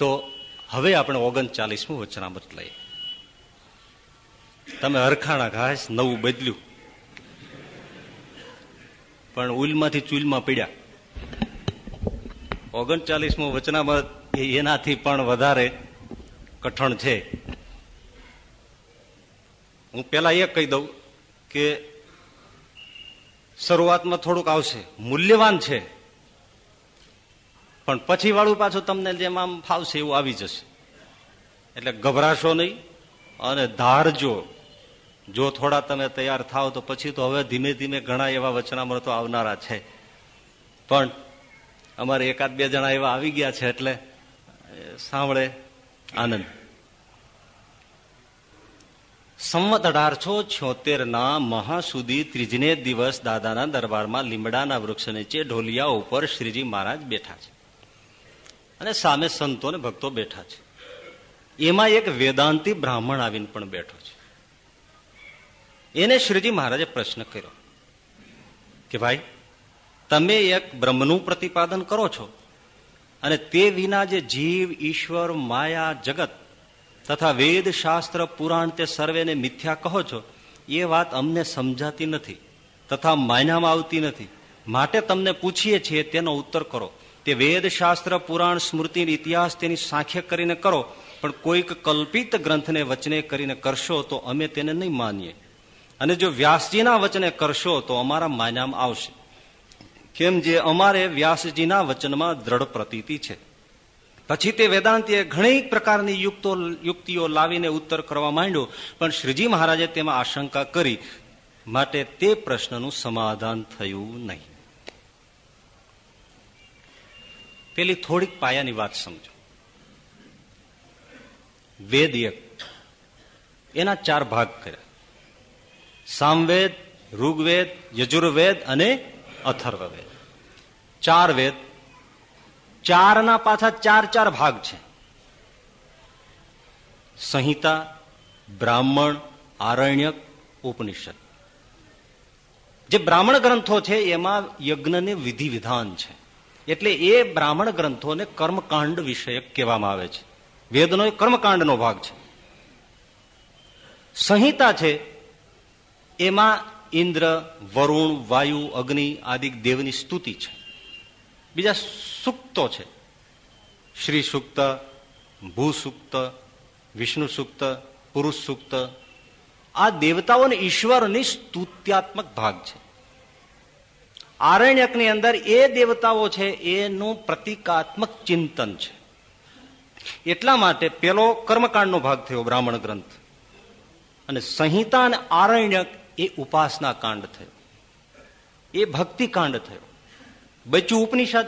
તો હવે આપણે ઓગણચાલીસમું વચનામૃત લઈએ. તમે હરખાણા ઘાસ નવું બદલ્યું. પણ ઉલમાંથી ચૂલમાં પીડ્યા. ઓગણચાલીસમું વચનામૃત એનાથી પણ વધારે કઠણ છે. હું પેલા એ કહી દઉં કે શરૂઆતમાં થોડુંક આવશે. મૂલ્યવાન છે. પણ પછી વાળું પાછું તમને જેમ આમ ફાવશે એવું આવી જશે. એટલે ગભરાશો નહીં અને ધારજો. જો થોડા તમે તૈયાર થાવ તો પછી તો હવે ધીમે ધીમે ઘણા એવા વચનામૃતો આવનારા છે. પણ અમારે એકાદ બે જણા એવા આવી ગયા છે એટલે સાંભળે, આનંદ. સંવત અઢારસો છોતેર ના મહાસુદી ત્રીજને દિવસ દાદાના દરબારમાં લીમડાના વૃક્ષ નીચે ઢોલિયા ઉપર શ્રીજી મહારાજ બેઠા છે. અને સામે સંતો અને ભક્તો બેઠા છે. એમાં એક વેદાંતિ બ્રાહ્મણ આવીને પણ બેઠો છે. એને શ્રીજી મહારાજે પ્રશ્ન કર્યો કે ભાઈ, તમે એક બ્રહ્મનું પ્રતિપાદન કરો છો અને તે વિના જે જીવ, ઈશ્વર, માયા, જગત તથા વેદ, શાસ્ત્ર, પુરાણ તે સર્વેને મિથ્યા કહો છો, એ વાત અમને સમજાતી નથી તથા માયનામાં આવતી નથી. માટે તમને પૂછીએ છીએ તેનો ઉત્તર કરો. તે વેદ શાસ્ત્ર પુરાણ, સ્મૃતિ ઇતિહાસ તેની સાંખ્ય કરીને કરો, પણ કોઈક કલ્પિત ગ્રંથને વચને કરીને કરશો તો અમે તેને નહીં માનીએ. અને જો વ્યાસજીના વચને કરશો તો અમારા માન્યામાં આવશે. કેમ જે અમારે વ્યાસજીના વચનમાં દ્રઢ પ્રતીતિ છે. પછી તે વેદાંતીએ ઘણી પ્રકારની યુક્તો, યુક્તિઓ લાવીને ઉત્તર કરવા માંડ્યો, પણ શ્રીજી મહારાજે તેમાં આશંકા કરી, માટે તે પ્રશ્નનું સમાધાન થયું નહીં. પેલી થોડીક પાયાની વાત સમજો. વેદ એક એના ચાર ભાગ કર્યા. સામવેદ, ઋગ્વેદ, યજુર્વેદ અને અથર્વવેદ. ચાર વેદ. ચારના પાછા ચાર ચાર ભાગ છે. સંહિતા, બ્રાહ્મણ, આરણ્યક, ઉપનિષદ. જે બ્રાહ્મણ ગ્રંથો છે, એમાં યજ્ઞને વિધિ વિધાન છે. એટલે એ બ્રાહ્મણ ગ્રંથોને કર્મકાંડ વિષયક કહેવામાં આવે છે. વેદનો એ કર્મકાંડનો ભાગ છે. સંહિતા છે, એમાં ઇન્દ્ર, વરુણ, વાયુ, અગ્નિ આદિ દેવની સ્તુતિ છે. બીજા સુક્તો છે. શ્રી સુક્ત, ભૂ સૂક્ત, વિષ્ણુ સુક્ત, પુરુષ સુક્ત, આ દેવતાઓ અને ઈશ્વરની સ્તુત્યાત્મક ભાગ છે. આરણ્યકની અંદર એ દેવતાઓ છે, એનું પ્રતિકાત્મક ચિંતન છે. એટલા માટે પેલો કર્મકાંડનો ભાગ થયો બ્રાહ્મણ ગ્રંથ. અને સંહિતા અને આરણ્યક એ ઉપાસના કાંડ થયો. એ ભક્તિ કાંડ થયો. બચ્યું ઉપનિષદ.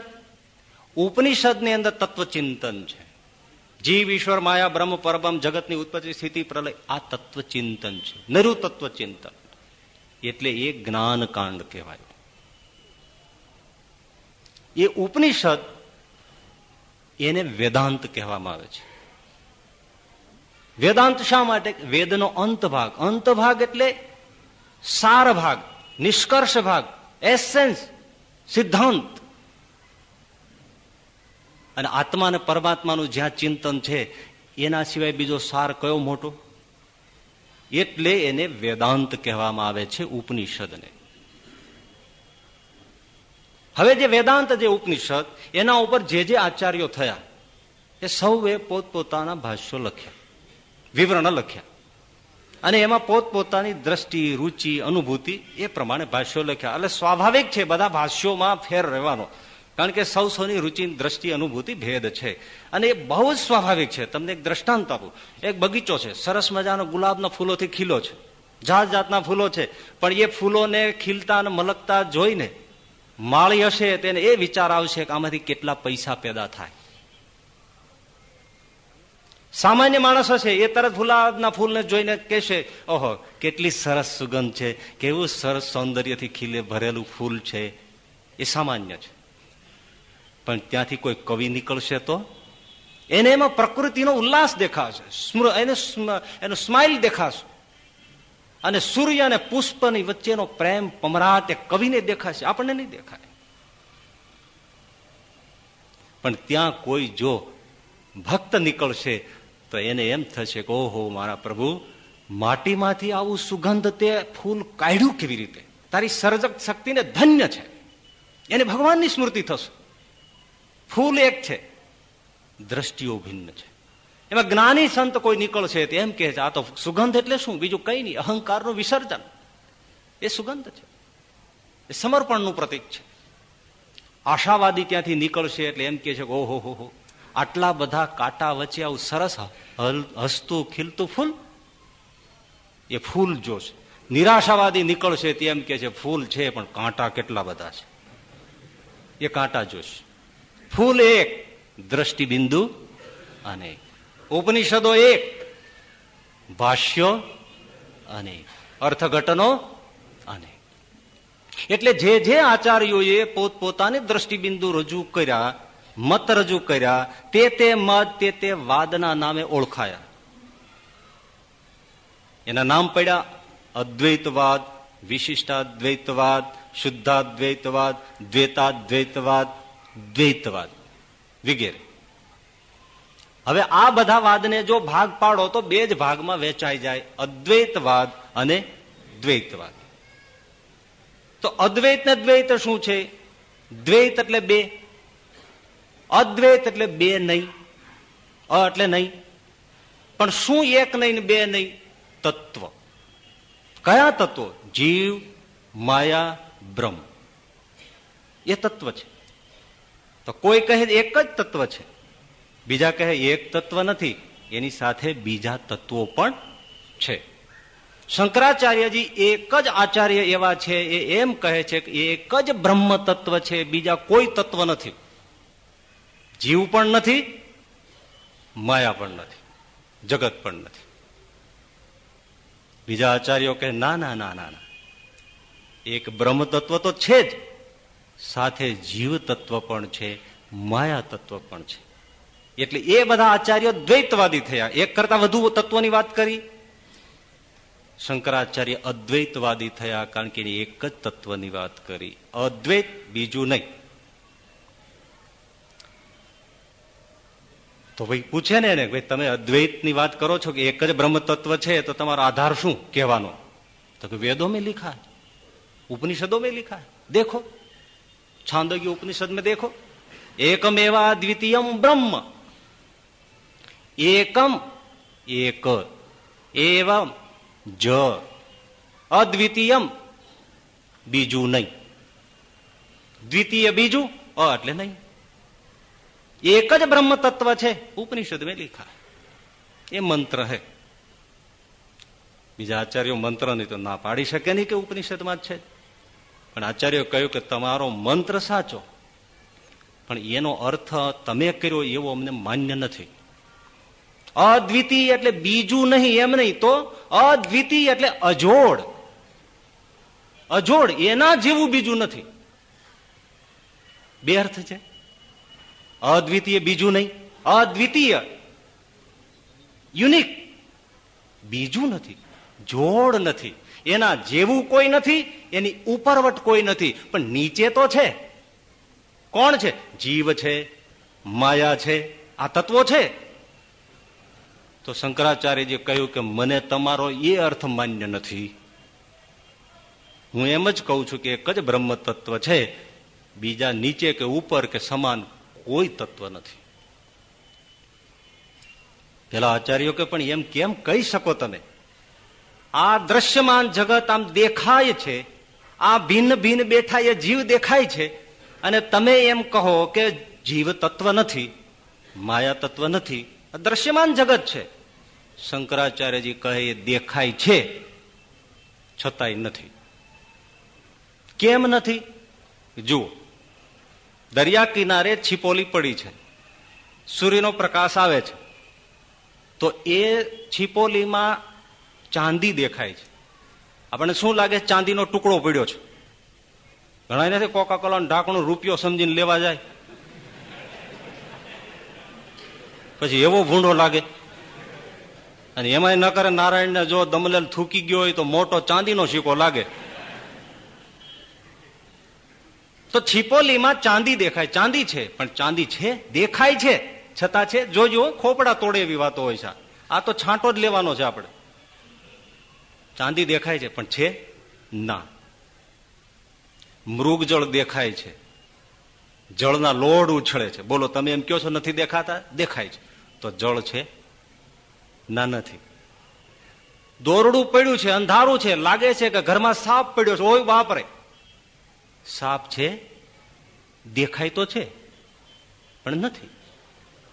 ઉપનિષદની અંદર તત્વચિંતન છે. જીવ, ઈશ્વર, માયા, બ્રહ્મ, પરબ્રહ્મ, જગતની ઉત્પત્તિ, સ્થિતિ, પ્રલય, આ તત્વચિંતન છે. નરુ તત્વચિંતન. એટલે એ જ્ઞાન કાંડ કહેવાય. એ ઉપનિષદ એને વેદાંત કહેવામાં આવે છે. વેદાંત શા માટે? વેદનો અંતભાગ. અંતભાગ એટલે સાર ભાગ, નિષ્કર્ષ ભાગ, એસેન્સ, સિદ્ધાંત. અને આત્મા અને પરમાત્માનું જ્યાં ચિંતન છે, એના સિવાય બીજો સાર કયો મોટો? એટલે એને વેદાંત કહેવામાં આવે છે ઉપનિષદને. હવે જે વેદાંત, જે ઉપનિષદ, એના ઉપર જે જે આચાર્યો થયા, એ સૌએ પોતપોતાના ભાષ્યો લખ્યા, વિવરણ લખ્યા. અને એમાં પોતપોતાની દ્રષ્ટિ, રુચિ, અનુભૂતિ એ પ્રમાણે ભાષ્યો લખ્યા. એટલે સ્વાભાવિક છે, બધા ભાષ્યોમાં ફેર રહેવાનો. કારણ કે સૌ સૌની રુચિ, દ્રષ્ટિ, અનુભૂતિ ભેદ છે. અને એ બહુ જ સ્વાભાવિક છે. તમને એક દ્રષ્ટાંત આપું. એક બગીચો છે. સરસ મજાનો ગુલાબના ફૂલોથી ખીલો છે. જાત જાતના ફૂલો છે. પણ એ ફૂલોને ખીલતા અને મલકતા જોઈને માળી હશે તેને એ વિચાર આવશે કે આમાંથી કેટલા પૈસા પેદા થાય. સામાન્ય માણસ હશે, એ તરત ગુલાબના ફૂલને જોઈને કહેશે, ઓહો, કેટલી સરસ સુગંધ છે, કેવું સરસ સૌંદર્યથી ખીલે ભરેલું ફૂલ છે. એ સામાન્ય છે. પણ ત્યાંથી કોઈ કવિ નીકળશે તો? એને એમાં પ્રકૃતિનો ઉલ્લાસ દેખાશે એનો સ્માઇલ દેખાશે. અને સૂર્ય અને પુષ્પની વચ્ચેનો પ્રેમ પમરાટ એ કવિને દેખાશે આપણને નહીં દેખાય. પણ ત્યાં કોઈ જો ભક્ત નીકળશે, તો એને એમ થશે કે, ઓહો, મારા પ્રભુ, માટીમાંથી આવું સુગંધ તે ફૂલ કાઢ્યું કેવી રીતે? તારી સર્જક શક્તિને ધન્ય છે. એને ભગવાનની સ્મૃતિ થશે. ફૂલ એક છે. દ્રષ્ટિઓ ભિન્ન છે. એમાં જ્ઞાની સંત કોઈ નીકળશે એમ કે છે, આ તો સુગંધ એટલે શું? બીજું કઈ નહીં. અહંકારનું વિસર્જન. એ સુગંધ છે. એ સમર્પણનું પ્રતીક છે. આશાવાદી ત્યાંથી નીકળશે એટલે એમ કે છે કે, ઓહો, હો આટલા બધા કાંટા વચ્ચે આવું સરસ હસતું, ખીલતું ફૂલ? એ ફૂલ જોશે નિરાશાવાદી નીકળશે તેમ કે છે, ફૂલ છે, પણ કાંટા કેટલા બધા છે. એ કાંટા જોશે ફૂલ એક, દ્રષ્ટિબિંદુ અનેક ઉપનિષદો એક, ભાષ્યો અનેક અર્થઘટનો અનેક એટલે જે જે આચાર્યોએ પોતપોતાની દ્રષ્ટિબિંદુ રજૂ કર્યા, મત રજૂ કર્યા, તે તે મત, તે તે વાદના નામે ઓળખાયા. એના નામ પડ્યા અદ્વૈતવાદ, વિશિષ્ટાદ્વૈતવાદ, શુદ્ધાદ્વૈતવાદ, દ્વૈતાદ્વૈતવાદ, દ્વૈતવાદ, વગેરે. હવે આ બધા વાદને જો ભાગ પાડો તો બે જ ભાગમાં વેચાઈ જાય. અદ્વૈતવાદ અને દ્વૈતવાદ. તો અદ્વૈત ને દ્વૈત શું છે? દ્વૈત એટલે બે. અદ્વૈત એટલે બે નહીં. અ એટલે નહીં. પણ શું એક નહીં બે નહીં? તત્વ. કયા તત્વો? જીવ, માયા, બ્રહ્મ. એ તત્વ છે. તો કોઈ કહે એક જ તત્વ છે. બીજા કહે, એક તત્વ નથી. એની સાથે બીજા તત્વો પણ છે. શંકરાચાર્યજી એક જ આચાર્ય એવા છે, એ એમ કહે છે કે એક જ બ્રહ્મ તત્વ છે, બીજા કોઈ તત્વ નથી. જીવ પણ નથી, માયા પણ નથી, જગત પણ નથી. બીજા આચાર્યો કહે, ના ના ના ના એક બ્રહ્મ તત્વ તો છે જ, સાથે જીવ તત્વ પણ છે, માયા તત્વ પણ છે. એટલે એ બધા આચાર્યો દ્વૈતવાદી થયા. એક કરતા વધુ તત્વોની વાત કરી. શંકરાચાર્ય અદ્વૈતવાદી થયા કારણ કે એક જ તત્વની વાત કરી. અદ્વૈત બીજું નહીં. તો ભાઈ પૂછે ને એને ભાઈ તમે અદ્વૈતની વાત કરો છો કે એક જ બ્રહ્મ તત્વ છે, તો તમારો આધાર શું કહેવાનો? તો કે વેદો મેં લીખા ઉપનિષદો મેં લીખા દેખો. છાંદોગી ઉપનિષદ મેં દેખો. એકમેવા દ્વિતીયમ બ્રહ્મ. એકમ, એક, એવમ, જ, અદ્વિતીયમ, બીજું નહીં. દ્વિતીય બીજું, અ એટલે નહીં. એક જ બ્રહ્મ તત્વ છે. ઉપનિષદ મેં લીખા. એ મંત્ર હે. બીજા આચાર્યો મંત્ર નહીં તો ના પાડી શકે નહીં કે ઉપનિષદમાં જ છે. પણ આચાર્યો કહ્યું કે તમારો મંત્ર સાચો. પણ એનો અર્થ તમે કર્યો એવો અમને માન્ય નથી. અદ્વિતીય એટલે બીજું નહીં, એમ નહીં. તો અદ્વિતીય એટલે અજોડ. અજોડ, એના જેવું બીજું નથી. બે અર્થ છે? અદ્વિતીય બીજું નહીં. અદ્વિતીય, યુનિક. બીજું નથી. જોડ નથી. એના જેવું કોઈ નથી, એની ઉપરવટ કોઈ નથી. પણ નીચે તો છે. કોણ છે? જીવ છે, માયા છે. આ તત્વો છે. તો શંકરાચાર્યજી કહ્યું કે મને તમારો એ અર્થ માન્ય નથી. હું એમ જ કહું છું કે એક જ બ્રહ્મ તત્વ છે, બીજા નીચે કે ઉપર કે સમાન કોઈ તત્વ નથી. પેલા આચાર્યો કે પણ એમ કેમ કહી શકો તમે? આ દ્રશ્યમાન જગત આમ દેખાય છે, આ ભિન્ન ભિન્ન બેઠા એ જીવ દેખાય છે, અને તમે એમ કહો કે જીવ તત્વ નથી માયા તત્વ નથી દ્રશ્યમાન જગત છે. શંકરાચાર્યજી કહે દેખાય છે. છતાંય નથી. કેમ નથી? જુઓ, દરિયા કિનારે છીપોલી પડી છે. સૂર્યનો પ્રકાશ આવે છે. તો એ છીપોલીમાં ચાંદી દેખાય છે. આપણને શું લાગે? ચાંદીનો ટુકડો પડ્યો છે. ઘણા નથી કોકા કોલા ઢાંકણું રૂપિયો સમજીને લેવા જાય? પછી એવો ભૂંડો લાગે. અને એમાં ન કરે નારાયણને જો દમલેલ થૂકી ગયો હોય તો મોટો ચાંદીનો સિક્કો લાગે. તો છીપોલીમાં ચાંદી દેખાય. ચાંદી છે, પણ ચાંદી છે, દેખાય છે. છતાં છે, જોજો, ખોપડા તોડે એવી વાતો હોય છે. આ તો છાંટો જ લેવાનો છે આપણે. ચાંદી દેખાય છે, પણ છે ના. મૃગજળ દેખાય છે. જળના લોડ ઉછળે છે. બોલો, તમે એમ કહો છો નથી દેખાતા? દેખાય છે. તો જળ છે? ના, નથી. દોરડું પડ્યું છે, અંધારું છે, લાગે છે કે ઘરમાં સાપ પડ્યો છે. ઓય બાપરે. સાપ છે? દેખાય તો છે, પણ નથી.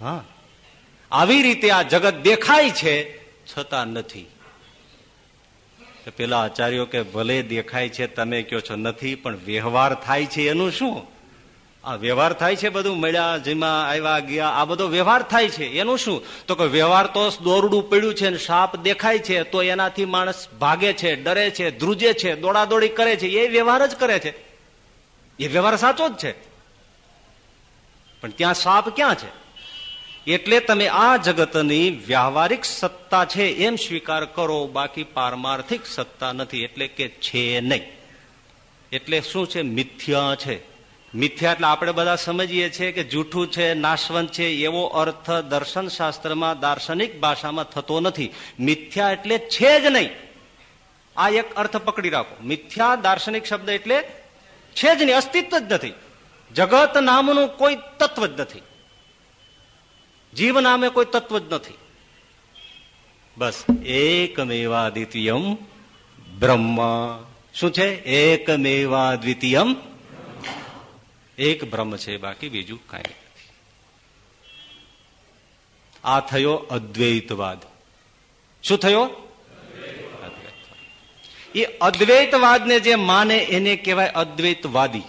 હા. આવી રીતે આ જગત દેખાય છે, છતાં નથી. પેલા આચાર્યો કે ભલે દેખાય છે, તમે કયો છો નથી, પણ વ્યવહાર થાય છે એનું શું? આ વ્યવહાર થાય છે બધું? મળ્યા, જેમાં આવ્યા, ગયા, આ બધો વ્યવહાર થાય છે. એનું શું? તો કે વ્યવહાર તો દોરડું પડ્યું છે સાપ દેખાય છે, તો એનાથી માણસ ભાગે છે, ડરે છે, ધ્રુજે છે, દોડાદોડી કરે છે. એ વ્યવહાર જ કરે છે. એ વ્યવહાર સાચો જ છે. પણ ત્યાં સાપ ક્યાં છે? એટલે તમે આ જગતની વ્યવહારિક સત્તા છે એમ સ્વીકાર કરો, બાકી પારમાર્થિક સત્તા નથી. એટલે કે છે નહીં. એટલે શું છે? મિથ્યા છે. મિથ્યા એટલે આપણે બધા સમજીએ છીએ કે જૂઠું છે, નાશવંત છે, એવો અર્થ દર્શન શાસ્ત્રમાં દાર્શનિક ભાષામાં થતો નથી. મિથ્યા એટલે છે જ નહીં. આ એક અર્થ પકડી રાખો. મિથ્યા દાર્શનિક શબ્દ એટલે છે જ નહીં, અસ્તિત્વ જ નથી. જગત નામનું કોઈ તત્વ જ નથી. જીવ નામે કોઈ તત્વ જ નથી. બસ એકમેવા દ્વિતીયમ બ્રહ્મ. શું છે? એકમેવા દ્વિતીયમ એક બ્રહ્મ છે, બાકી બીજું કાંઈ નથી. આ થયો અદ્વૈતવાદ. શું થયો? એ અદ્વૈતવાદને જે માને એને કહેવાય અદ્વૈતવાદી.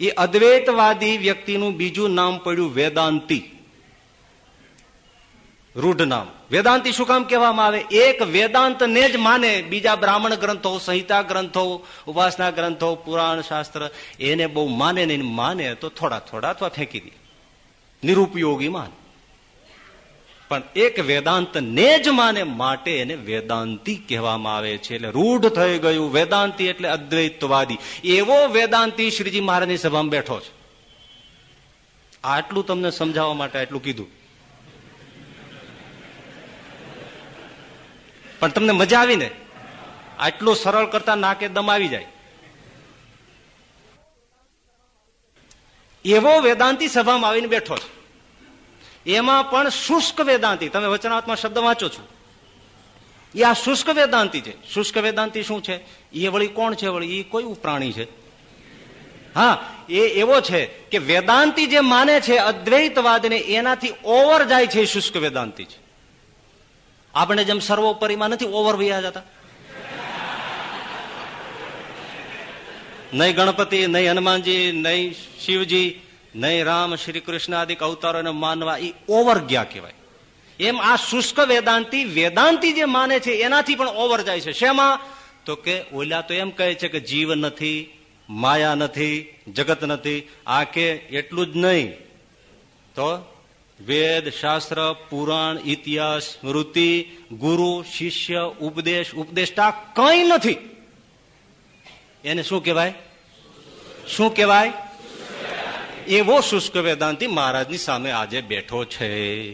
એ અદ્વૈતવાદી વ્યક્તિનું બીજું નામ પડ્યું વેદાંતી. રૂઢ નામ વેદાંતિ શું કામ કહેવામાં આવે? એક વેદાંત ને જ માને બીજા બ્રાહ્મણ ગ્રંથો, સંહિતા ગ્રંથો, ઉપાસના ગ્રંથો, પુરાણ શાસ્ત્ર, એને બહુ માને નહીં માને તો થોડા થોડા અથવા ફેંકી દે. નિરુપયોગી માન. પણ એક વેદાંત ને જ માને માટે એને વેદાંતિ કહેવામાં આવે છે. એટલે રૂઢ થઈ ગયું. વેદાંતિ એટલે અદ્વૈતવાદી. એવો વેદાંતિ શ્રીજી મહારાજની સભામાં બેઠો છે. આટલું તમને સમજાવવા માટે આટલું કીધું. પણ તમને મજા આવી ને આટલું સરળ કરતા નાકે દમ આવી જાય. એવો વેદાંતિ સભામાં આવીને બેઠો છે. એમાં પણ શુષ્ક વેદાંતિ. તમે વચનાત્મા શબ્દ વાંચો છો. એ આ શુષ્ક વેદાંતિ છે. શુષ્ક વેદાંતિ શું છે? એ વળી કોણ છે વળી? એ કોઈ પ્રાણી છે. હા, એ એવો છે કે વેદાંતિ જે માને છે અદ્વૈતવાદને એનાથી ઓવર જાય છે શુષ્ક વેદાંતિ છે. આપણે જેમ સર્વોપરીમાં નથી ઓવર વૈયા જતા. નહીં ગણપતિ, નહીં હનુમાનજી, નહીં શિવજી, નહીં રામ, શ્રી કૃષ્ણ આદિક અવતારોને માનવા એ ઓવર ગયા કહેવાય. એમ આ શુષ્ક વેદાંતિ વેદાંતિ જે માને છે, એનાથી પણ ઓવર જાય છે. શેમાં? તો કે ઓલા તો એમ કહે છે કે જીવ નથી, માયા નથી, જગત નથી. આ કે એટલું જ નહીં. તો વેદ, શાસ્ત્ર, પુરાણ, ઇતિહાસ, સ્મૃતિ, ગુરુ, શિષ્ય, ઉપદેશ, ઉપદેષ્ટા કઈ નથી. એને શું કહેવાય? શું કહેવાય? એવો શુષ્ક વેદાંતિ મહારાજની સામે આજે બેઠો છે.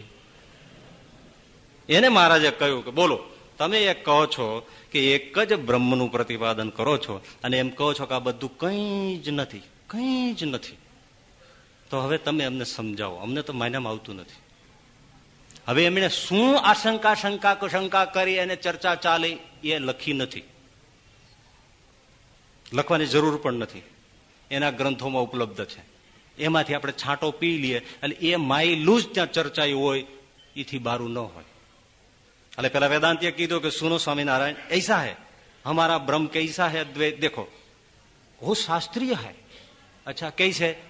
એને મહારાજે કહ્યું કે બોલો, તમે એ કહો છો કે એક જ બ્રહ્મનું પ્રતિપાદન કરો છો અને એમ કહો છો કે આ બધું કંઈ જ નથી, કંઈ જ નથી. તો હવે તમે અમને સમજાવો. અમને તો માયનામાં આવતું નથી. હવે એમણે શું આશંકા શંકા શંકા કરી અને ચર્ચા ચાલી એ લખી નથી. લખવાની જરૂર પણ નથી. એના ગ્રંથોમાં ઉપલબ્ધ છે. એમાંથી આપણે છાંટો પી લઈએ એટલે એ માયલું જ ત્યાં ચર્ચા હોય, એથી બારું ન હોય. એટલે પેલા વેદાંતીએ કીધું કે સુનો સ્વામિનારાયણ એસા હે. હમારા બ્રહ્મ કૈસા હૈ દ્વૈત દેખો. વો શાસ્ત્રીય હૈ. અચ્છા, કઈ છે?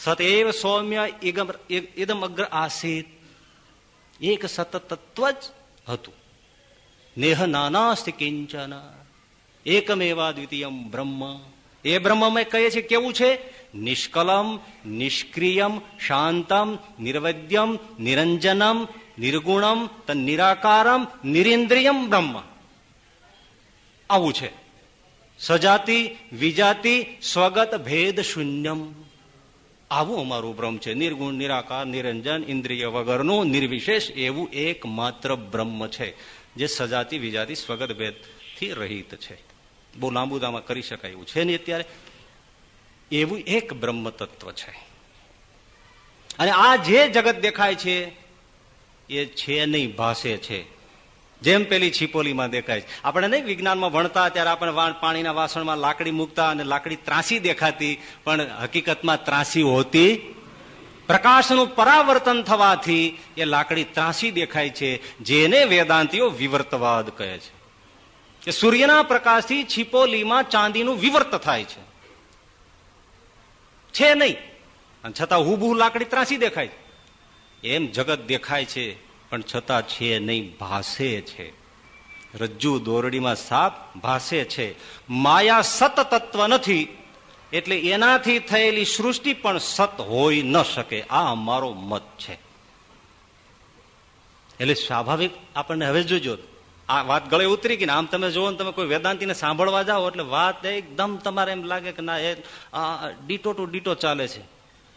સતએવ સૌમ્ય ઇદમ અગ્ર આસિત એક સતત તત્વ જ હતું નેહ નાનાસ્તિ કિંચન એકમેવા દ્વિતીયમ બ્રહ્મ એ બ્રહ્મમાં કહે છે કેવું છે નિષ્કલમ નિષ્ક્રિયમ શાંતમ નિર્વદ્યમ નિરંજનમ નિર્ગુણમ નિરાકારમ નિરિન્દ્રિયમ બ્રહ્મ આવું છે સજાતિ વિજાતિ સ્વગત ભેદ શૂન્યમ આવું અમારું બ્રહ્મ છે. નિર્ગુણ, નિરાકાર, નિરંજન, ઇન્દ્રિય વગરનું નિર્વિશેષ એવું એકમાત્ર બ્રહ્મ છે, જે સજાતી વિજાતી સ્વગત ભેદથી રહિત છે. બહુ લાંબુદામાં કરી શકાય એવું છે નહીં અત્યારે? એવું એક બ્રહ્મ તત્વ છે. અને આ જે જગત દેખાય છે, એ છે નહીં ભાષે છે. જેમ પેલી છીપોલીમાં દેખાય છે. આપણે નહીં વિજ્ઞાનમાં ભણતા ત્યારે આપણે પાણીના વાસણમાં લાકડી મૂકતા અને લાકડી ત્રાસી દેખાતી, પણ હકીકતમાં ત્રાસી હોતી પ્રકાશનું પરાવર્તન થવાથી એ લાકડી ત્રાસી દેખાય છે, જેને વેદાંતિઓ વિવર્તવાદ કહે છે. કે સૂર્યના પ્રકાશથી છીપોલીમાં ચાંદીનું વિવર્ત થાય છે. છે નહીં. અને છતાં હુબહુ લાકડી ત્રાસી દેખાય એમ જગત દેખાય છે. પણ છતાં છે નહીં, ભાસે છે. રજ્જુ દોરડીમાં સાપ ભાસે છે. માયા સત તત્વ નથી, એટલે એનાથી થયેલી સૃષ્ટિ પણ સત હોઈ ન શકે. આ અમારો મત છે. એટલે સ્વાભાવિક આપણને હવે જોજો, આ વાત ગળે ઉતરી ગઈ ને આમ તમે જુઓ તમે કોઈ વેદાંતિને સાંભળવા જાઓ એટલે વાત એકદમ તમારે એમ લાગે કે ના, એ ડીટો ટુ ડીટો ચાલે છે.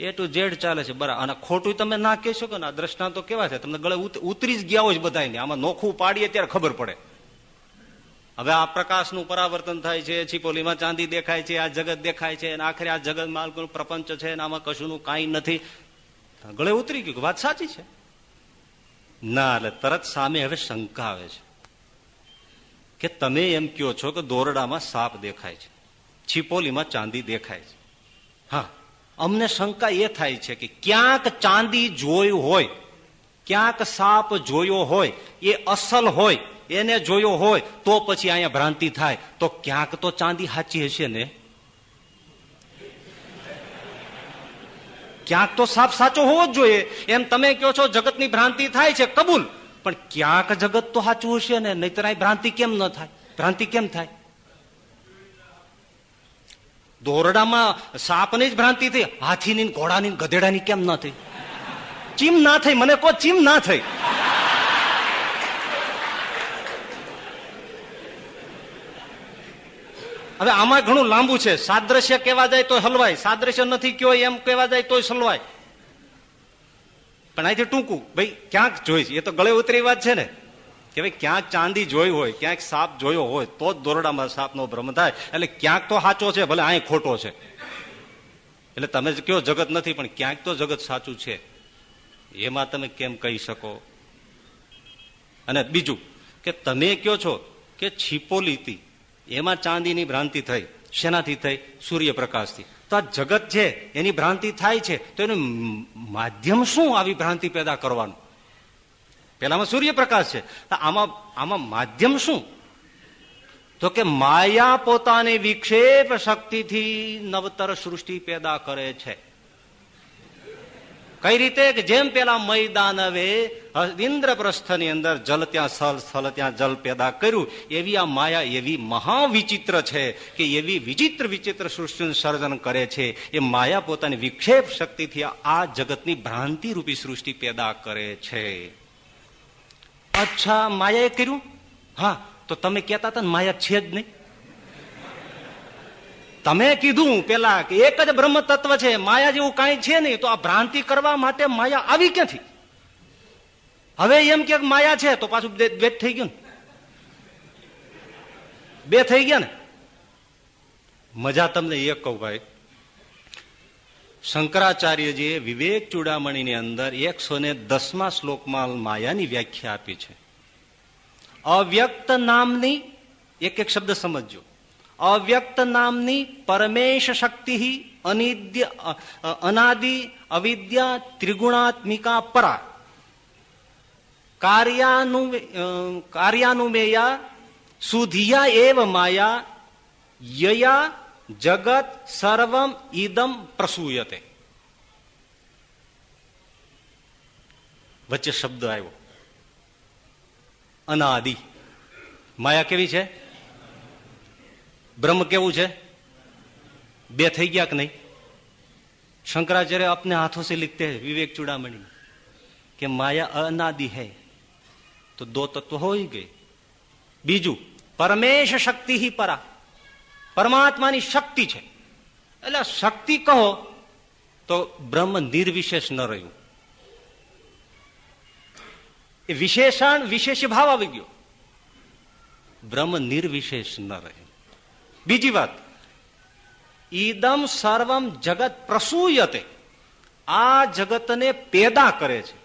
એ ટુ ઝેડ ચાલે છે બરાબર અને ખોટું તમે ના કહેશો કે આ દ્રષ્ટાંતો કેવા છે? તમને ગળે ઉતરી જ ગયા હોય બધા આમાં નોખું પાડીએ ત્યારે ખબર પડે. હવે આ પ્રકાશનું પરાવર્તન થાય છે, છીપોલીમાં ચાંદી દેખાય છે, આ જગત દેખાય છે, અને આખરે આ જગત માલકનું પ્રપંચ છે, અને આમાં કશુંનું કાંઈ નથી. ગળે ઉતરી ગયું વાત સાચી છે? ના, એટલે તરત સામે હવે શંકા આવે છે. કે તમે એમ કહો છો કે દોરડામાં સાપ દેખાય છે, છીપોલીમાં ચાંદી દેખાય છે. હા. અમને શંકા એ થાય છે કે ક્યાંક ચાંદી જોયું હોય, ક્યાંક સાપ જોયો હોય, એ અસલ હોય, એને જોયો હોય, તો પછી અહીંયા ભ્રાંતિ થાય. તો ક્યાંક તો ચાંદી સાચી હશે ને? ક્યાંક તો સાપ સાચો હોવો જ જોઈએ. એમ તમે કહો છો જગતની ભ્રાંતિ થાય છે, કબૂલ. પણ ક્યાંક જગત તો સાચું હશે ને? નહીતર ભ્રાંતિ કેમ ન થાય? ભ્રાંતિ કેમ થાય? દોરડામાં સાપની જ ભ્રાંતિ થઈ. હાથીની ઘોડાની ગધેડાની કેમ ના થઈ? ચીમ ના થઈ, મને કહો ચીમ ના થઈ. હવે આમાં ઘણું લાંબુ છે. સાદ્રશ્ય કેવા જાય તો હલવાય. સાદ્રશ્ય નથી કયો એમ કેવા જાય તો હલવાય. પણ અહીંથી ટૂંકું. ભાઈ, ક્યાંક જોઈશ. એ તો ગળે ઉતરી વાત છે ને. કે ભાઈ ક્યાંક ચાંદી જોઈ હોય, ક્યાંક સાપ જોયો હોય, તો જ દોરડામાં સાપનો ભ્રમ થાય. એટલે ક્યાંક તો સાચો છે, ભલે અહીં ખોટો છે. એટલે તમે કયો જગત નથી, પણ ક્યાંક તો જગત સાચું છે. એમાં તમે કેમ કહી શકો? અને બીજું, કે તમે કયો છો કે છીપોલીતી એમાં ચાંદીની ભ્રાંતિ થઈ, શેનાથી થઈ? સૂર્યપ્રકાશથી. તો આ જગત છે, એની ભ્રાંતિ થાય છે, તો એનું માધ્યમ શું આવી ભ્રાંતિ પેદા કરવાનું? પેલામાં સૂર્યપ્રકાશ છે. આમાં આમાં માધ્યમ શું? તો કે માયા પોતાની વિક્ષેપ શક્તિથી નવતર સૃષ્ટિ પેદા કરે છે. કઈ રીતે? જેમ પેલા મૈદાનવે ઇન્દ્રપ્રસ્થની અંદર જલ ત્યાં સલ સ્થળ ત્યાં જલ પેદા કર્યું, એવી આ માયા એવી મહાવિચિત્ર છે કે એવી વિચિત્ર વિચિત્ર સૃષ્ટિનું સર્જન કરે છે. એ માયા પોતાની વિક્ષેપ શક્તિથી આ જગતની ભ્રાંતિ રૂપી સૃષ્ટિ પેદા કરે છે. અચ્છા, માયાએ કર્યું? હા, તો તમે કેતા હતા માયા છે જ નહીં. તમે કીધું પેલા કે એક જ બ્રહ્મ તત્વ છે, માયા જેવું કઈ છે નહીં, તો આ ભ્રાંતિ કરવા માટે માયા આવી ક્યાંથી? હવે એમ કે માયા છે, તો પાછું દ્વેત થઈ ગયું બે થઈ ગયા ને. મજા તમને એક કહું ભાઈ શંકરાચાર્યજીએ વિવેક ચૂડામણીની અંદર એકસો ને દસમા શ્લોકમાં માયાની વ્યાખ્યા આપી છે. અવ્યક્ત નામની, એક એક શબ્દ સમજજો. અવ્યક્ત નામની પરમેશ શક્તિ અનિદ્ય અનાદિ અવિદ્યા ત્રિગુણાત્મિકા પરા. કાર્યાનુ કાર્યાનુમેયા સુધિયા એવ માયા, યયા જગત સર્વમ ઈદમ પ્રસૂયતે વચ્ચે શબ્દ આવ્યો અનાદિ માયા કેવી છે બ્રહ્મ કેવું છે બે થઈ ગયા કે નહીં શંકરાચાર્ય આપને હાથો સે લીખતે વિવેક ચુડામણી કે માયા અનાદિ હૈ તો દો તત્વ હોય ગઈ બીજું પરમેશ શક્તિ પરા પરમાત્માની શક્તિ છે. એટલે શક્તિ કહો તો બ્રહ્મ નિર્વિશેષ ન રહ્યું. એ વિશેષણ વિશેષ ભાવ આવી ગયો. બ્રહ્મ નિર્વિશેષ ન રહ્યું બીજી વાત. ઈદમ સર્વમ જગત પ્રસૂયતે. આ જગતને પેદા કરે છે.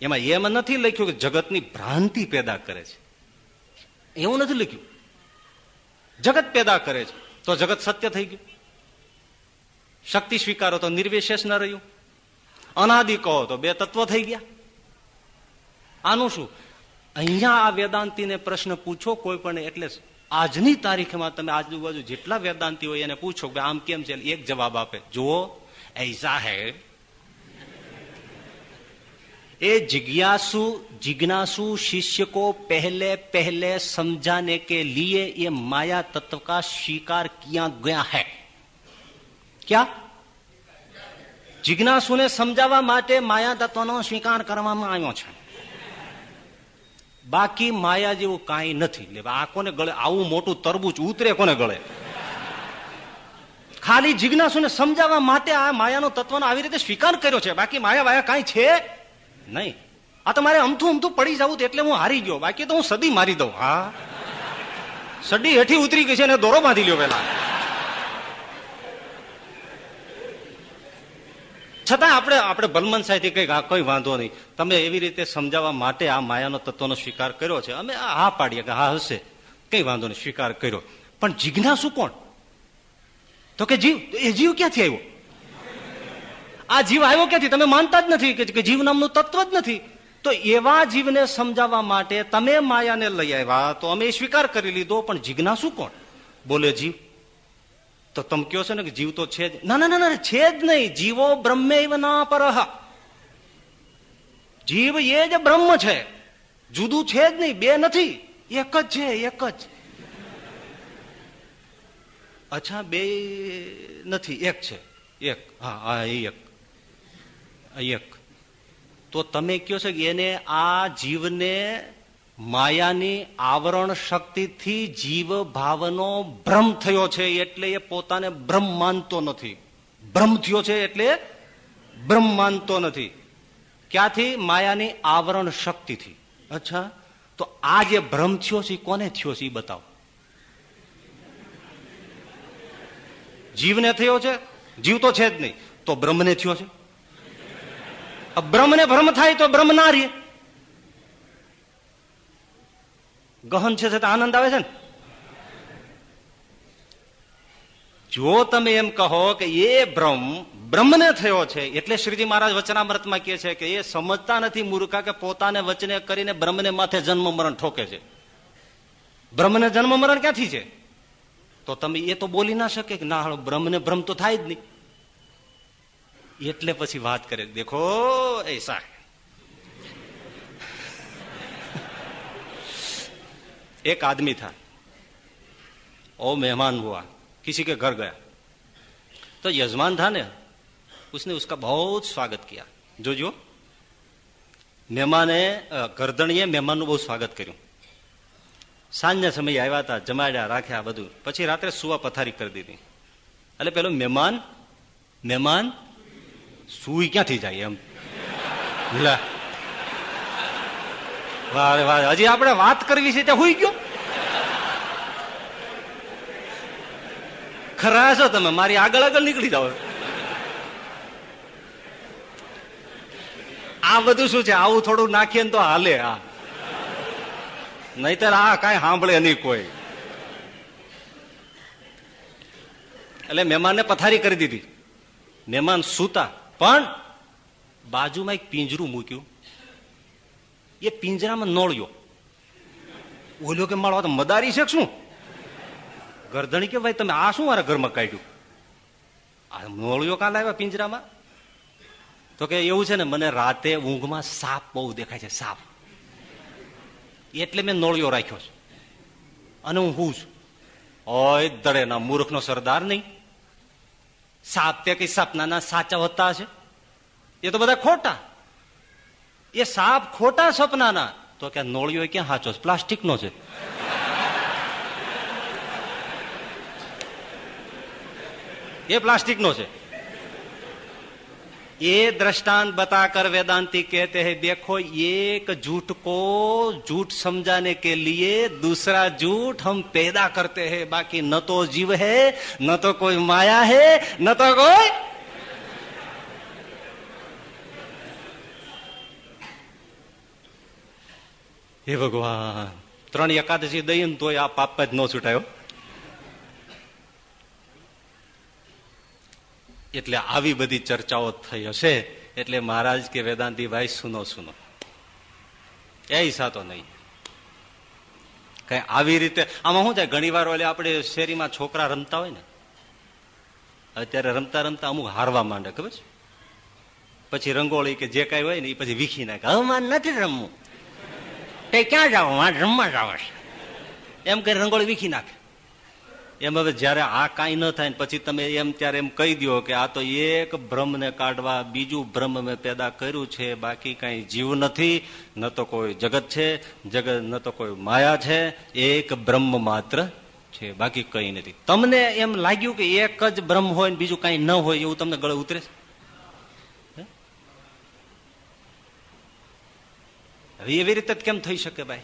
એમાં એમ નથી લખ્યું કે જગતની ભ્રાંતિ પેદા કરે છે. એવું નથી લખ્યું. જગત પેદા કરે છે. તો જગત સત્ય થઈ ગયું. શક્તિ સ્વીકારો તો નિર્વિશેષ ન રહ્યું. અનાદિ કહો તો બે તત્વ થઈ ગયા. આનું શું? અહીંયા આ વેદાંતિને પ્રશ્ન પૂછો કોઈ પણ, એટલે આજની તારીખમાં તમે આજુબાજુ જેટલા વેદાંતિ હોય એને પૂછો કે આમ કેમ છે? એક જવાબ આપે. જુઓ એસા હૈ. એ जिज्ञासु जिज्ञासु शिष्य को पहले पहले समझाने के लिए ये माया तत्व का स्वीकार किया गया है क्या જિજ્ઞાસુને સમજાવવા માટે માયા તત્વનો સ્વીકાર કરવામાં આવ્યો છે બાકી માયા જેવું કાંઈ નથી એટલે આ કોને ગળે આવું મોટું તરબૂચ ઉતરે કોને ગળે ખાલી જિજ્ઞાસુને સમજાવવા માટે આ માયાનો તત્વનો આવી રીતે સ્વીકાર કર્યો છે બાકી માયા વાયા કાંઈ છે નહીં. આ તમારે અમથું અમથું પડી જવું એટલે હું હારી ગયો. બાકી તો હું સદી મારી દઉં. હા. સડી હેઠી ઉતરી ગઈ છે અને દોરો બાંધી લ્યો પેલા છતાં આપણે આપણે બલમન સાહેબથી કંઈક આ કોઈ વાંધો નહીં. તમે એવી રીતે સમજાવવા માટે આ માયાનો તત્વનો સ્વીકાર કર્યો છે. અમે હા પાડીએ કે હા હશે. કઈ વાંધો નહીં, સ્વીકાર કર્યો. પણ જિજ્ઞાસુ કોણ? તો કે જીવ, એ જીવ ક્યાંથી આવ્યો? આ જીવ આવ્યો ક્યાંથી? તમે માનતા જ નથી કે જીવ નામનું તત્વ જ નથી. તો એવા જીવને સમજાવવા માટે તમે માયાને લઈ આવ્યા, તો અમે સ્વીકાર કરી લીધો, પણ જિજ્ઞાસુ કોણ? બોલે, જીવ. તો તમે કહો છો ને કે જીવ તો છે જ ના ના ના છે જ નહીં. જીવો બ્રહ્મે ના પરહ. જીવ એ જ બ્રહ્મ છે. જુદું છે જ નહીં, બે નથી. એક જ છે, એક જ. અચ્છા, બે નથી, એક છે. એક. હા હા, એ એક. એક. તો તમે કહો છો કે એને આ જીવને માયાની આવરણ શક્તિથી જીવ ભાવનો ભ્રમ થયો છે એટલે એ પોતાને બ્રહ્મ માનતો નથી. ભ્રમ થયો છે એટલે બ્રહ્મ માનતો નથી. ક્યાંથી? માયાની આવરણ શક્તિથી. અચ્છા. તો આ જે ભ્રમ થયો છે કોને થયો છે એ બતાવો. જીવને થયો છે? જીવ તો છે જ નહીં. તો બ્રહ્મને થયો છે? બ્રહ્મને ભ્રમ થાય તો બ્રહ્મ ના રે ગહન છે છતાં આનંદ આવે છે ને? જો તમે એમ કહો કે એ બ્રહ્મ બ્રહ્મને થયો છે, એટલે શ્રીજી મહારાજ વચનામૃતમાં કહે છે કે એ સમજતા નથી મૂર્ખા કે પોતાને વચને કરીને બ્રહ્મને માથે જન્મ મરણ ઠોકે છે. બ્રહ્મને જન્મ મરણ ક્યાંથી છે? તો તમે એ તો બોલી ના શકે કે ના બ્રહ્મને ભ્રમ તો થાય જ નહીં. એટલે પછી વાત કરે દેખો એસા एक आदमी था ओ मेहमान हुआ किसी के घर गया तो यजमान था ने उसने उसका बहुत સ્વાગત किया જોજો મહેમાને ગરદણીએ મહેમાનનું બહુ સ્વાગત કર્યું સાંજના સમયે આવ્યા હતા જમાડ્યા રાખ્યા બધું પછી રાત્રે સુવા પથારી કરી દીધી એટલે પેલો મહેમાન મહેમાન સુઈ ક્યાંથી જાય એમ? વારે વારે હજી આપણે વાત કરવી છે ત્યાં હુઈ ગયો? ખરા છો તમે, મારી આગળ આગળ નીકળી જાઓ. આ બધું શું છે? આવું થોડું નાખીએ તો હાલે, આ. નહીતર આ કઈ સાંભળે નહીં કોઈ. એટલે મહેમાનને પથારી કરી દીધી. મહેમાન સૂતા. પણ બાજુમાં એક પિંજરું મૂક્યું. એ પિંજરામાં નોળ્યો. ઓલો કે મારો મદારી છે શું? ગરદણી કે ભાઈ તમે આ શું મારા ઘરમાં કાઢ્યું? આ નોળિયો કાં લાવ્યા પિંજરામાં? તો કે એવું છે ને, મને રાતે ઊંઘમાં સાપ બહુ દેખાય છે, સાપ. એટલે મેં નોળિયો રાખ્યો છે. અને હું હું છું ઓય દડેના મૂર્ખનો સરદાર નહીં. સાપ કઈ સપનાના સાચા હોતા છે એ તો બધા ખોટા. એ સાપ ખોટા સપનાના. તો કે નોળિયો ક્યાં સાચો છે? પ્લાસ્ટિકનો છે. એ પ્લાસ્ટિકનો છે. ये दृष्टांत बताकर वेदांती कहते हैं देखो एक झूठ को झूठ समझाने के लिए दूसरा झूठ हम पैदा करते हैं बाकी न तो जीव है न तो कोई माया है न तो कोई હે ભગવાન ત્રણ એકાદશી દઈએ ને તોય આ પાપ જ ન છૂટાયો એટલે આવી બધી ચર્ચાઓ થઈ હશે. એટલે મહારાજ કે વેદાંતિભાઈ, સુનો સુનો. એ સાતો નહીં. કઈ આવી રીતે, આમાં શું થાય? ઘણી વાર ઓલે આપણે શેરીમાં છોકરા રમતા હોય ને, અત્યારે રમતા રમતા અમુક હારવા માંડે, ખબર છે? પછી રંગોળી કે જે કઈ હોય ને એ પછી વીખી નાખે. હવે મારે નથી રમવું. તે ક્યાં જાવ? મારે રમવા જાવ એમ કરી રંગોળી વીખી નાખે. એમ હવે જયારે આ કાંઈ ન થાય પછી તમે એમ ત્યારે એમ કહી દો કે આ તો એક બ્રહ્મને કાઢવા બીજું ભ્રમ મેં પેદા કર્યું છે, બાકી કઈ જીવ નથી, ન તો કોઈ જગત છે, જગત ન તો કોઈ માયા છે, એક બ્રહ્મ માત્ર છે, બાકી કઈ નથી. તમને એમ લાગ્યું કે એક જ બ્રહ્મ હોય ને બીજું કઈ ન હોય એવું તમને ગળે ઉતરે હવે એવી રીતે કેમ થઈ શકે ભાઈ?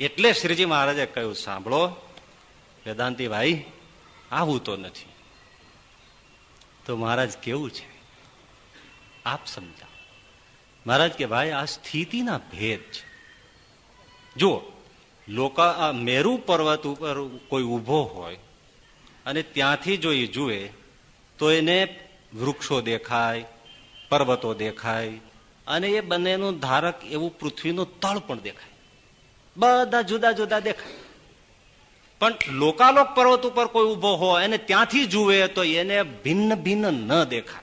એટલે શ્રીજી મહારાજે કહ્યું, સાંભળો વેદાંતિ, ભાઈ, આવું તો નથી. તો મહારાજ કેવું છે? આપ સમજાવો. મહારાજ કે, ભાઈ, આ સ્થિતિના ભેદ છે. જુઓ, લોકો મેરુ પર્વત ઉપર કોઈ ઊભો હોય અને ત્યાંથી જો એ જુએ, તો એને વૃક્ષો દેખાય, પર્વતો દેખાય અને એ બંનેનું ધારક એવું પૃથ્વીનું તળ પણ દેખાય. બધા જુદા જુદા દેખાય. પણ લોકાલોક પર્વત ઉપર કોઈ ઊભો હોય અને ત્યાંથી જુએ તો એને ભિન્ન ભિન્ન ન દેખાય.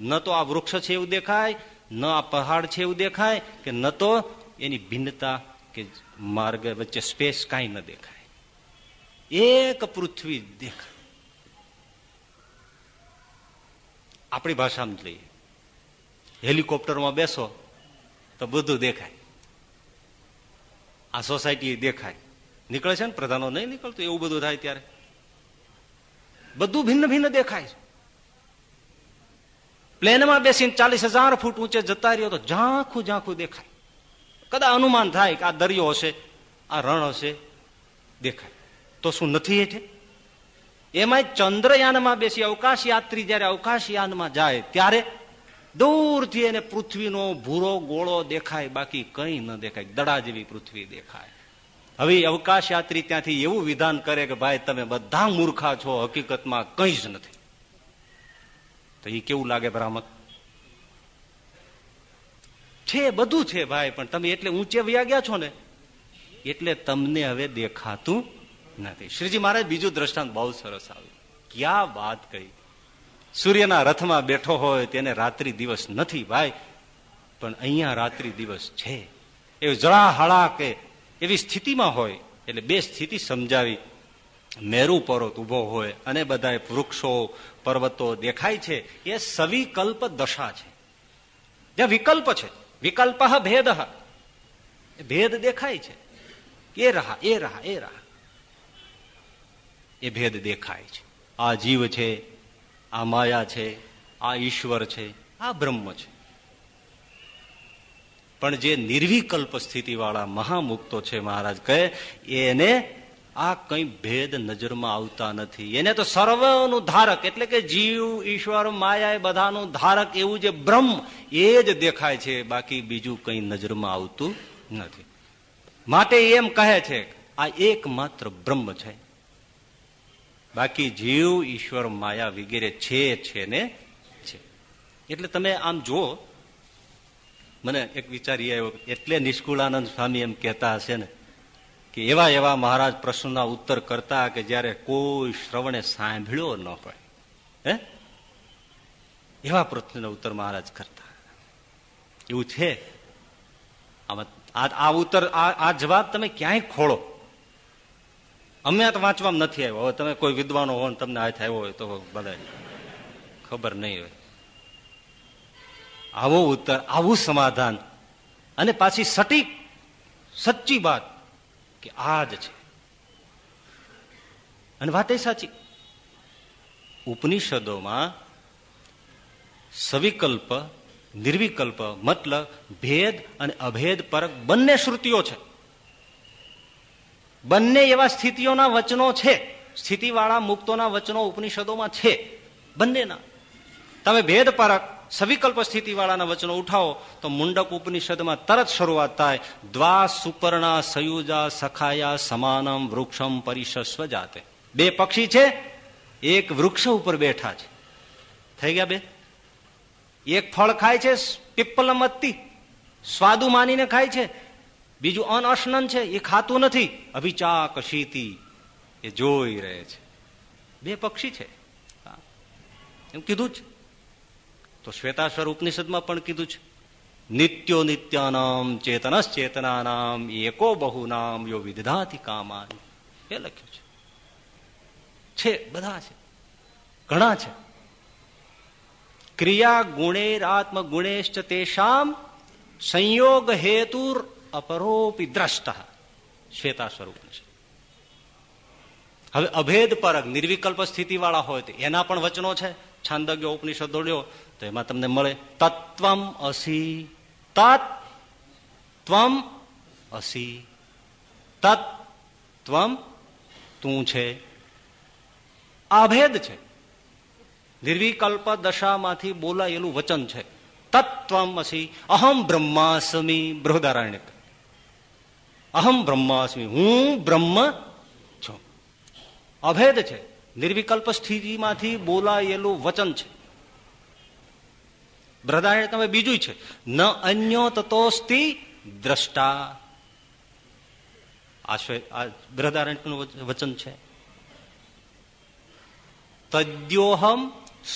ન તો આ વૃક્ષ છે એવું દેખાય, ન આ પહાડ છે એવું દેખાય, કે ન તો એની ભિન્નતા કે માર્ગ વચ્ચે સ્પેસ કાંઈ ન દેખાય. એક પૃથ્વી દેખાય. આપણી ભાષામાં લઈએ. હેલિકોપ્ટરમાં બેસો તો બધું દેખાય. આ સોસાયટી દેખાય. નીકળે છે ને, પ્રધાનો નહીં નીકળતું, એવું બધું થાય ત્યારે. બધું ભિન્ન ભિન્ન દેખાય છે. પ્લેનમાં બેસીને ચાલીસ હજાર ફૂટ ઊંચે જતા રહ્યો તો ઝાંખું ઝાંખું દેખાય. કદા અનુમાન થાય કે આ દરિયો હશે, આ રણ હશે, દેખાય. તો શું નથી હેઠે? એમાં ચંદ્રયાનમાં બેસી અવકાશ યાત્રી જયારે અવકાશયાનમાં જાય, ત્યારે દૂરથી એને પૃથ્વીનો ભૂરો ગોળો દેખાય, બાકી કઈ ન દેખાય. દડા જેવી પૃથ્વી દેખાય. હવે અવકાશ યાત્રી ત્યાંથી એવું વિધાન કરે કે ભાઈ તમે બધા મૂર્ખા છો, હકીકતમાં કઈ જ નથી. તો એ કેવું લાગે બ્રાહ્મણ છે, બધું છે ભાઈ, પણ તમે એટલે ઊંચે વ્યા ગયા છો ને, એટલે તમને હવે દેખાતું નથી. શ્રીજી મહારાજ, બીજું દ્રષ્ટાંત બહુ સરસ આવ્યું. ક્યાં વાત કહી? સૂર્યના રથમાં બેઠો હોય તેને રાત્રિ દિવસ નથી, ભાઈ, પણ અહીંયા રાત્રિ દિવસ છે. એ જળાહળા કે એવી સ્થિતિમાં હોય એટલે બે સ્થિતિ સમજાવી. મેરુ પર્વત ઊભો હોય અને બધા વૃક્ષો, પર્વતો દેખાય છે, એ સવિકલ્પ દશા છે. જ્યાં વિકલ્પ છે, વિકલ્પ ભેદ. ભેદ દેખાય છે. એ રહા એ રહા એ રહા. એ ભેદ દેખાય છે. આ જીવ છે, આ માયા છે, આ ઈશ્વર છે, આ બ્રહ્મ છે. પણ જે નિર્વિકલ્પ સ્થિતિ વાળા મહામુક્તો છે મહારાજ કહે, એને આ કઈ ભેદ નજરમાં આવતા નથી. એને તો સર્વનું ધારક, એટલે કે જીવ, ઈશ્વર, માયા બધાનું ધારક, એવું જે બ્રહ્મ, એ જ દેખાય છે. બાકી બીજું કઈ નજરમાં આવતું નથી. માટે એમ કહે છે, આ એકમાત્ર બ્રહ્મ છે. બાકી જીવ, ઈશ્વર, માયા વગેરે છે ને છે. એટલે તમે આમ જુઓ મને એક વિચાર એ આવ્યો એટલે નિષ્કુળાનંદ સ્વામી એમ કહેતા હશે ને, કે એવા એવા મહારાજ પ્રશ્નના ઉત્તર કરતા કે જયારે કોઈ શ્રવણે સાંભળ્યો ન હોય, હે? એવા પ્રશ્નના ઉત્તર મહારાજ કરતા. એવું છે? આમાં આ ઉત્તર, આ જવાબ તમે ક્યાંય ખોળો. અમે તો વાંચવામાં નથી આવ્યો. હવે તમે કોઈ વિદ્વાનો હો તમને હાથ આવ્યો હોય તો બધા ખબર નહીં હોય. આવો ઉત્તર, આવું સમાધાન. અને પાછી સટીક, સચ્ચી વાત કે આ જ છે. અને વાત એ સાચી. ઉપનિષદોમાં સવિકલ્પ, નિર્વિકલ્પ, મતલબ, ભેદ અને અભેદ પરક બંને શ્રુતિઓ છે. બંને એવા સ્થિતિઓના વચનો છે. સ્થિતિવાળા મુક્તોના વચનો ઉપનિષદોમાં છે. બંનેના. તમે ભેદ પરક સવિકલ્પ સ્થિતિવાળાના વચનો ઉઠાવો, તો મુંડક ઉપનિષદમાં તરત શરૂઆત થાય દ્વા સુપર્ણા સયુજા સખાયા સમાનમ વૃક્ષમ પરિશસ્વ જાતે. બે પક્ષી છે, એક વૃક્ષ ઉપર બેઠા છે. થઈ ગયા બે? એક ફળ ખાય છે પીપલમત્તી સ્વાદુ માનીને ખાય છે. બીજું અનઅશનન છે, એ ખાતું નથી. અભિચાક શીતી, એ જોઈ રહે છે. બે પક્ષી છે. એમ કીધું જ. તો શ્વેતાશ્વર ઉપનિષદમાં પણ કીધું છે. નિત્યો નિત્યાનામ ચેતનસ ચેતનાનામ એકો બહુ નામ યો વિદધાથી કામાન એ લખ્યું છે. બધા છે. ઘણા છે. ક્રિયા ગુણેરાત્મ ગુણેશ્ચ તેષામ સંયોગ હેતુર અપરોપી દ્રષ્ટ. શ્વેતા સ્વરૂપ હવે અભેદ પરક, નિર્વિકલ્પ સ્થિતિ વાળા હોય તો એના પણ વચનો છે. છાંદગ્ય ઉપનિષદો તો એમાં તમને મળે તત્વમ અસી તત્વમ અસી. તત્વમ તું છે. અભેદ છે. નિર્વિકલ્પ દશામાંથી બોલાયેલું વચન છે. તત્વમ અસી, અહમ બ્રહ્માસ્મી, બૃહદારણ્યક. અહમ બ્રહ્માસ્મી, હું બ્રહ્મ છું. અભેદ છે. નિર્વિકલ્પ સ્થિતિમાંથી બોલાયેલું વચન છે. બૃહદારણ્ય તમે બીજું છે. ન અન્યો તતોસ્તિ દ્રષ્ટા. આ બૃહદારણ્યનું વચન છે? તદ્યોહમ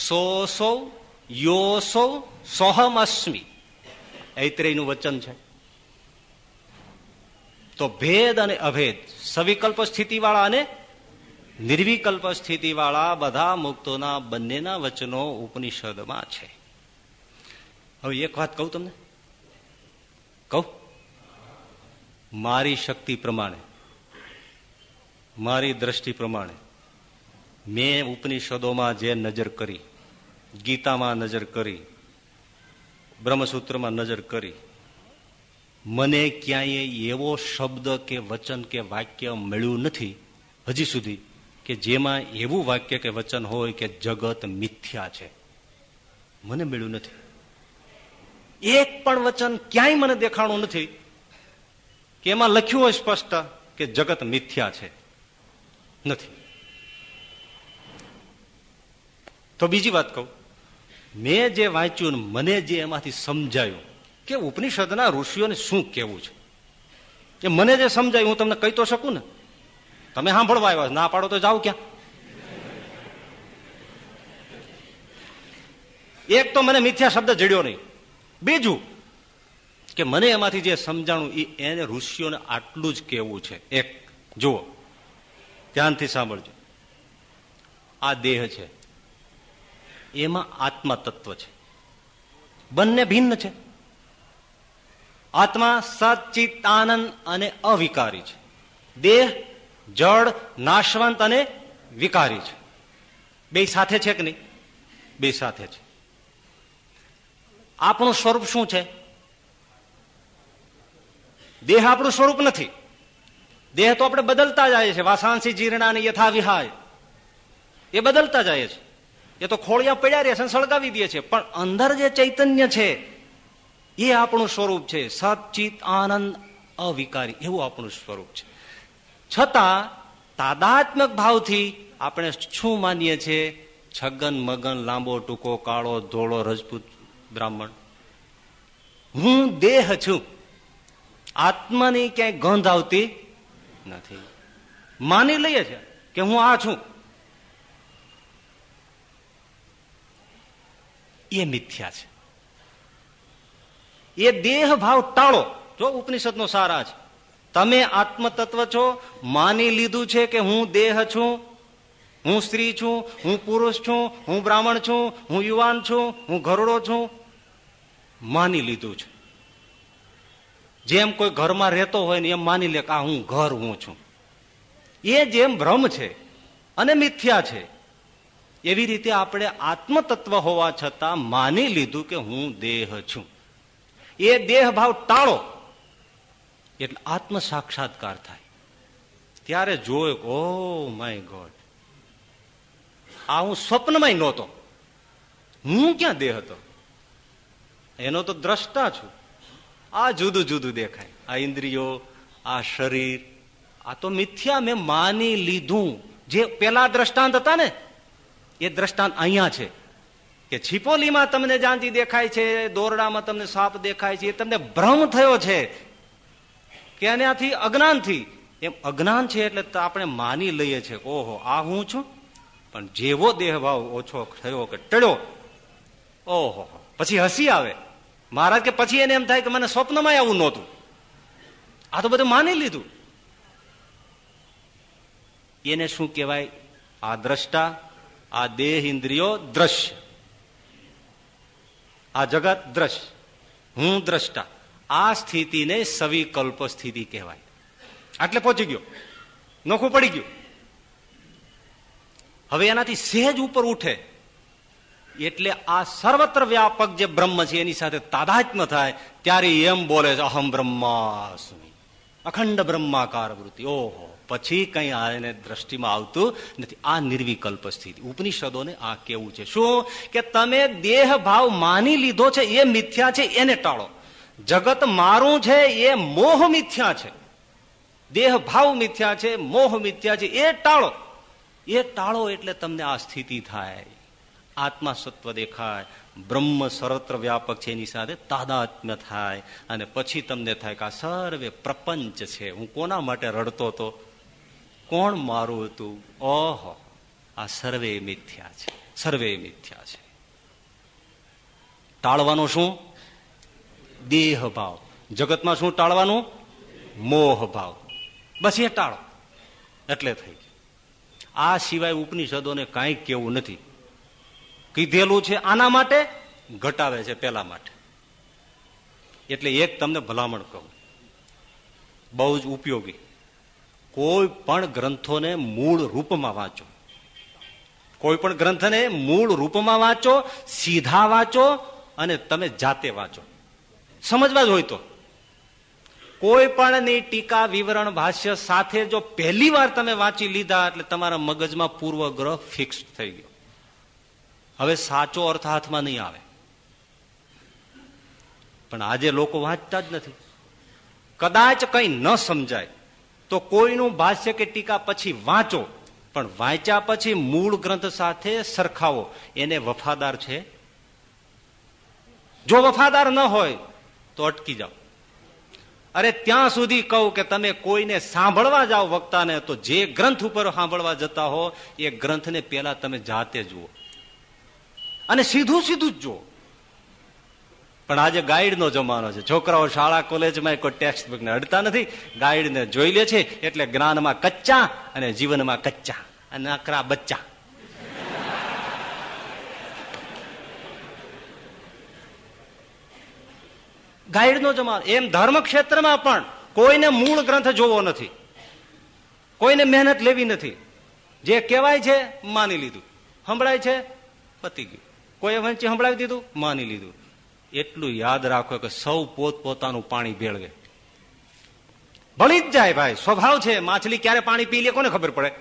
સોસો યોસો સોહમ અસ્મિ ઐત્રેયનું વચન છે. તો ભેદ અને અભેદ, સવિકલ્પ સ્થિતિવાળા અને નિર્વિકલ્પ સ્થિતિવાળા બધા મુક્તોના બંનેના વચનો ઉપનિષદમાં છે. હવે એક વાત કહું તમને? કહું? મારી શક્તિ પ્રમાણે, મારી દ્રષ્ટિ પ્રમાણે મેં ઉપનિષદોમાં જે નજર કરી, ગીતામાં નજર કરી, બ્રહ્મસૂત્રમાં નજર કરી, મને ક્યાંય એવો શબ્દ કે વચન કે વાક્ય મળ્યું નથી હજી સુધી કે જેમાં એવું વાક્ય કે વચન હોય કે જગત મિથ્યા છે. મને મળ્યું નથી. એક પણ વચન ક્યાંય મને દેખાણું નથી. કે એમાં લખ્યું હોય સ્પષ્ટ કે જગત મિથ્યા છે. નથી. તો બીજી વાત કહું. મેં જે વાંચ્યું મને જે એમાંથી સમજાયું, કે ઉપનિષદના ઋષિઓને શું કેવું છે? કે મને જે સમજાયું, હું તમને કહી તો શકું ને? તમે સાંભળવા આવ્યા ના પાડો તો જાઓ ક્યાં? એક તો મને મિથ્યા શબ્દ જડ્યો નહીં. બીજું કે મને એમાંથી જે સમજાણું એ એને ઋષિઓને આટલું જ કેવું છે. એક, જુઓ, ધ્યાનથી સાંભળજો. આ દેહ છે. એમાં આત્મા તત્વ છે. બંને ભિન્ન છે. આત્મા સચિત આનંદ અને અવિકારી છે. દેહ જળ નાશવંત અને વિકારી છે. બે સાથે છે કે નહીં? બે સાથે છે. આપણું સ્વરૂપ શું છે? દેહ આપણું સ્વરૂપ નથી. દેહ તો આપણે બદલતા જાય છે. વાસાંસી જીર્ણા અને યથા વિહાય. એ બદલતા જાય છે. એ તો ખોળિયા પડ્યા રહે છે સળગાવી દે છે. પણ અંદર જે ચૈતન્ય છે, એ આપણું સ્વરૂપ છે. સચિત આનંદ, અવિકારી. એવું આપણું સ્વરૂપ છે. છતાં, તાદાત્મક ભાવથી આપણે શું માનીએ છીએ? છગન, મગન, લાંબો ટૂંકો, કાળો, ધોળો, રજપૂત બ્રાહ્મણ. હું દેહ છું. આત્માની ક્યાંય ગંધ આવતી નથી. માની લઈએ છે કે હું આ છું. એ મિથ્યા છે. એ દેહ ભાવ ટાળો. જો ઉપનિષદ નો સારા છે તમે આત્મતત્વ છો, માની લીધું છે કે હું દેહ છું. હું સ્ત્રી છું, હું પુરુષ છું, હું બ્રાહ્મણ છું, હું યુવાન છું, હું ઘરડો છું. માની લીધું છે. જેમ કોઈ ઘરમાં રહેતો હોય ને એમ માની લે કે આ હું ઘર હું છું. એ જેમ ભ્રમ છે અને મિથ્યા છે, એવી રીતે આપણે આત્મતત્વ હોવા છતાં માની લીધું કે હું દેહ છું. એ દેહ ભાવ ટાળો એટલે આત્મ સાક્ષાત્કાર થાય. ત્યારે જોયો ઓ માય ગોડ, આ હું સ્વપ્નમાં નહોતો. હું ક્યાં દેહ હતો? એનો તો દ્રષ્ટા છું. આ જુદું જુદું દેખાય. આ ઇન્દ્રિયો, આ શરીર, આ તો મિથ્યા મેં માની લીધું. જે પેલા દ્રષ્ટાંત હતા ને, એ દ્રષ્ટાંત અહીંયા છે. કે છીપોલીમાં તમને જાંતી દેખાય છે, દોરડામાં તમને સાપ દેખાય છે, એ તમને ભ્રમ થયો છે. કે એનાથી અજ્ઞાનથી. એમ અજ્ઞાન છે એટલે આપણે માની લઈએ છીએ, ઓહો, આ હું છું? પણ જેવો દેહ ભાવ ઓછો થયો કે ટળ્યો, ઓહો, પછી હસી આવે. મહારાજ કે પછી એને એમ થાય કે મને સ્વપ્નમાં આવું નહોતું. આ તો બધું માની લીધું. એને શું કહેવાય? આ દ્રષ્ટા, આ દેહ ઇન્દ્રિયો દ્રશ્ય. આ જગત દ્રશ્ય. હું દ્રષ્ટા. આ સ્થિતિને સવિકલ્પ સ્થિતિ કહેવાય. આટલે પહોંચી ગયો. નોખું પડી ગયું. હવે એનાથી સહેજ ઉપર ઉઠે. એટલે આ સર્વત્ર વ્યાપક જે બ્રહ્મ છે, એની સાથે તાદાત્મ્ય થાય, ત્યારે એમ બોલે છે, અહમ બ્રહ્માસ્મી. અખંડ બ્રહ્માકાર વૃત્તિ. ઓહો, પછી કઈ આને દ્રષ્ટિમાં આવતું નથી. આ નિર્વિકલ્પ સ્થિતિ. ઉપનિષદોને આ કેવું છે? શું? કે તમે દેહ ભાવ માની લીધો છે, એ મિથ્યા છે, એને ટાળો. જગત મારું છે, એ મોહ મિથ્યા છે. દેહ ભાવ મિથ્યા છે, મોહ મિથ્યા છે, એ ટાળો. એ ટાળો એટલે તમને આ સ્થિતિ થાય. આત્મા સત્વ દેખાય, બ્રહ્મ સર્વત્ર વ્યાપક છે એની સાથે તાદાત્મ્ય થાય. અને પછી તમને થાય કે આ સર્વે પ્રપંચ છે. હું કોના માટે રડતો હતો? કોણ મારું હતું? ઓહો, આ સર્વે મિથ્યા છે. સર્વે મિથ્યા છે. ટાળવાનું શું? દેહ ભાવ. જગતમાં શું ટાળવાનું? મોહ ભાવ. બસ એ ટાળો. એટલે થઈ આ સિવાય ઉપનિષદોને કાંઈ કેવું નથી. કીધેલું છે આના માટે? ઘટાવે છે પેલા માટે. એટલે એક તમને ભલામણ કહું. બહુ જ ઉપયોગી. કોઈ પણ ગ્રંથોને મૂળ રૂપમાં વાંચો. કોઈ પણ ગ્રંથને મૂળ રૂપમાં વાંચો, સીધા વાંચો અને તમે જાતે વાંચો. સમજવા જ હોય તો. કોઈ પણની ટીકા, વિવરણ, ભાષ્ય સાથે જો પહેલી વાર તમે વાંચી લીધા એટલે તમારા મગજમાં પૂર્વગ્રહ ફિક્સ થઈ ગયો. હવે સાચો અર્થ હાથમાં નહીં આવે. પણ આજે લોકો વાંચતા જ નથી. કદાચ કઈ ન સમજાય, તો કોઈનું ભાષ્ય કે ટીકા પછી વાંચો, પણ વાંચ્યા પછી મૂળ ગ્રંથ સાથે સરખાવો. એને વફાદાર છે? જો વફાદાર ન હોય, તો અટકી જાઓ. અરે ત્યાં સુધી કહું કે તમે કોઈને સાંભળવા જાઓ વક્તાને, તો જે ગ્રંથ ઉપર સાંભળવા જતા હો, એ ગ્રંથને પેલા તમે જાતે જુઓ. અને સીધું સીધું જ જુઓ. પણ આજે ગાઈડનો જમાનો છે. છોકરાઓ શાળા, કોલેજમાં કોઈ ટેક્સ્ટ બુક ને અડતા નથી. ગાઈડને જોઈ લે છે એટલે જ્ઞાનમાં કચ્ચા અને જીવનમાં કચ્ચા. અને અકરા બચ્ચા. ગાઈડનો જમાનો. એમ ધર્મ ક્ષેત્રમાં પણ કોઈને મૂળ ગ્રંથ જોવો નથી. કોઈને મહેનત લેવી નથી. જે કહેવાય છે, માની લીધું. સંભળાય છે, પતી ગયું. કોઈ વંચી સંભળાવી દીધું? માની લીધું. એટલું યાદ રાખો કે સૌ પોત પોતાનું પાણી ભેળવે. ભળી જ જાય ભાઈ, સ્વભાવ છે. માછલી ક્યારે પાણી પી લે કોને ખબર પડે?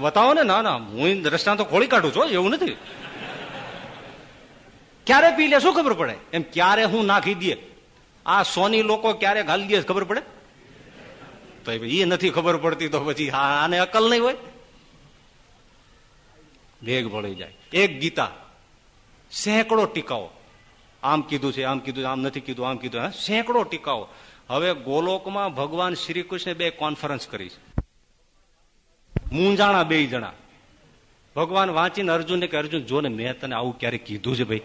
બતાવો ને, ના ના, હું દ્રષ્ટાંત ખોળી કાઢું છું એવું નથી. ક્યારે પી લે શું ખબર પડે? એમ ક્યારે હું નાખી દે? આ સોની લોકો ક્યારે ઘાલી દે ખબર પડે? તો એ નથી ખબર પડતી તો પછી આને અકલ નહીં હોય? ભેગ ભળી જાય. એક ગીતા, સેંકડો ટીકાઓ. આમ કીધું છે, આમ કીધું આમ નથી કીધું, આમ કીધું સેંકડો ટીકાઓ. હવે ગોલોકમાં ભગવાન શ્રી કૃષ્ણ બે કોન્ફરન્સ કરી છે. મૂંઝાણા બે જણા. ભગવાન વાંચીને અર્જુનને કે અર્જુન, જો ને મેં તને આવું ક્યારે કીધું છે ભાઈ?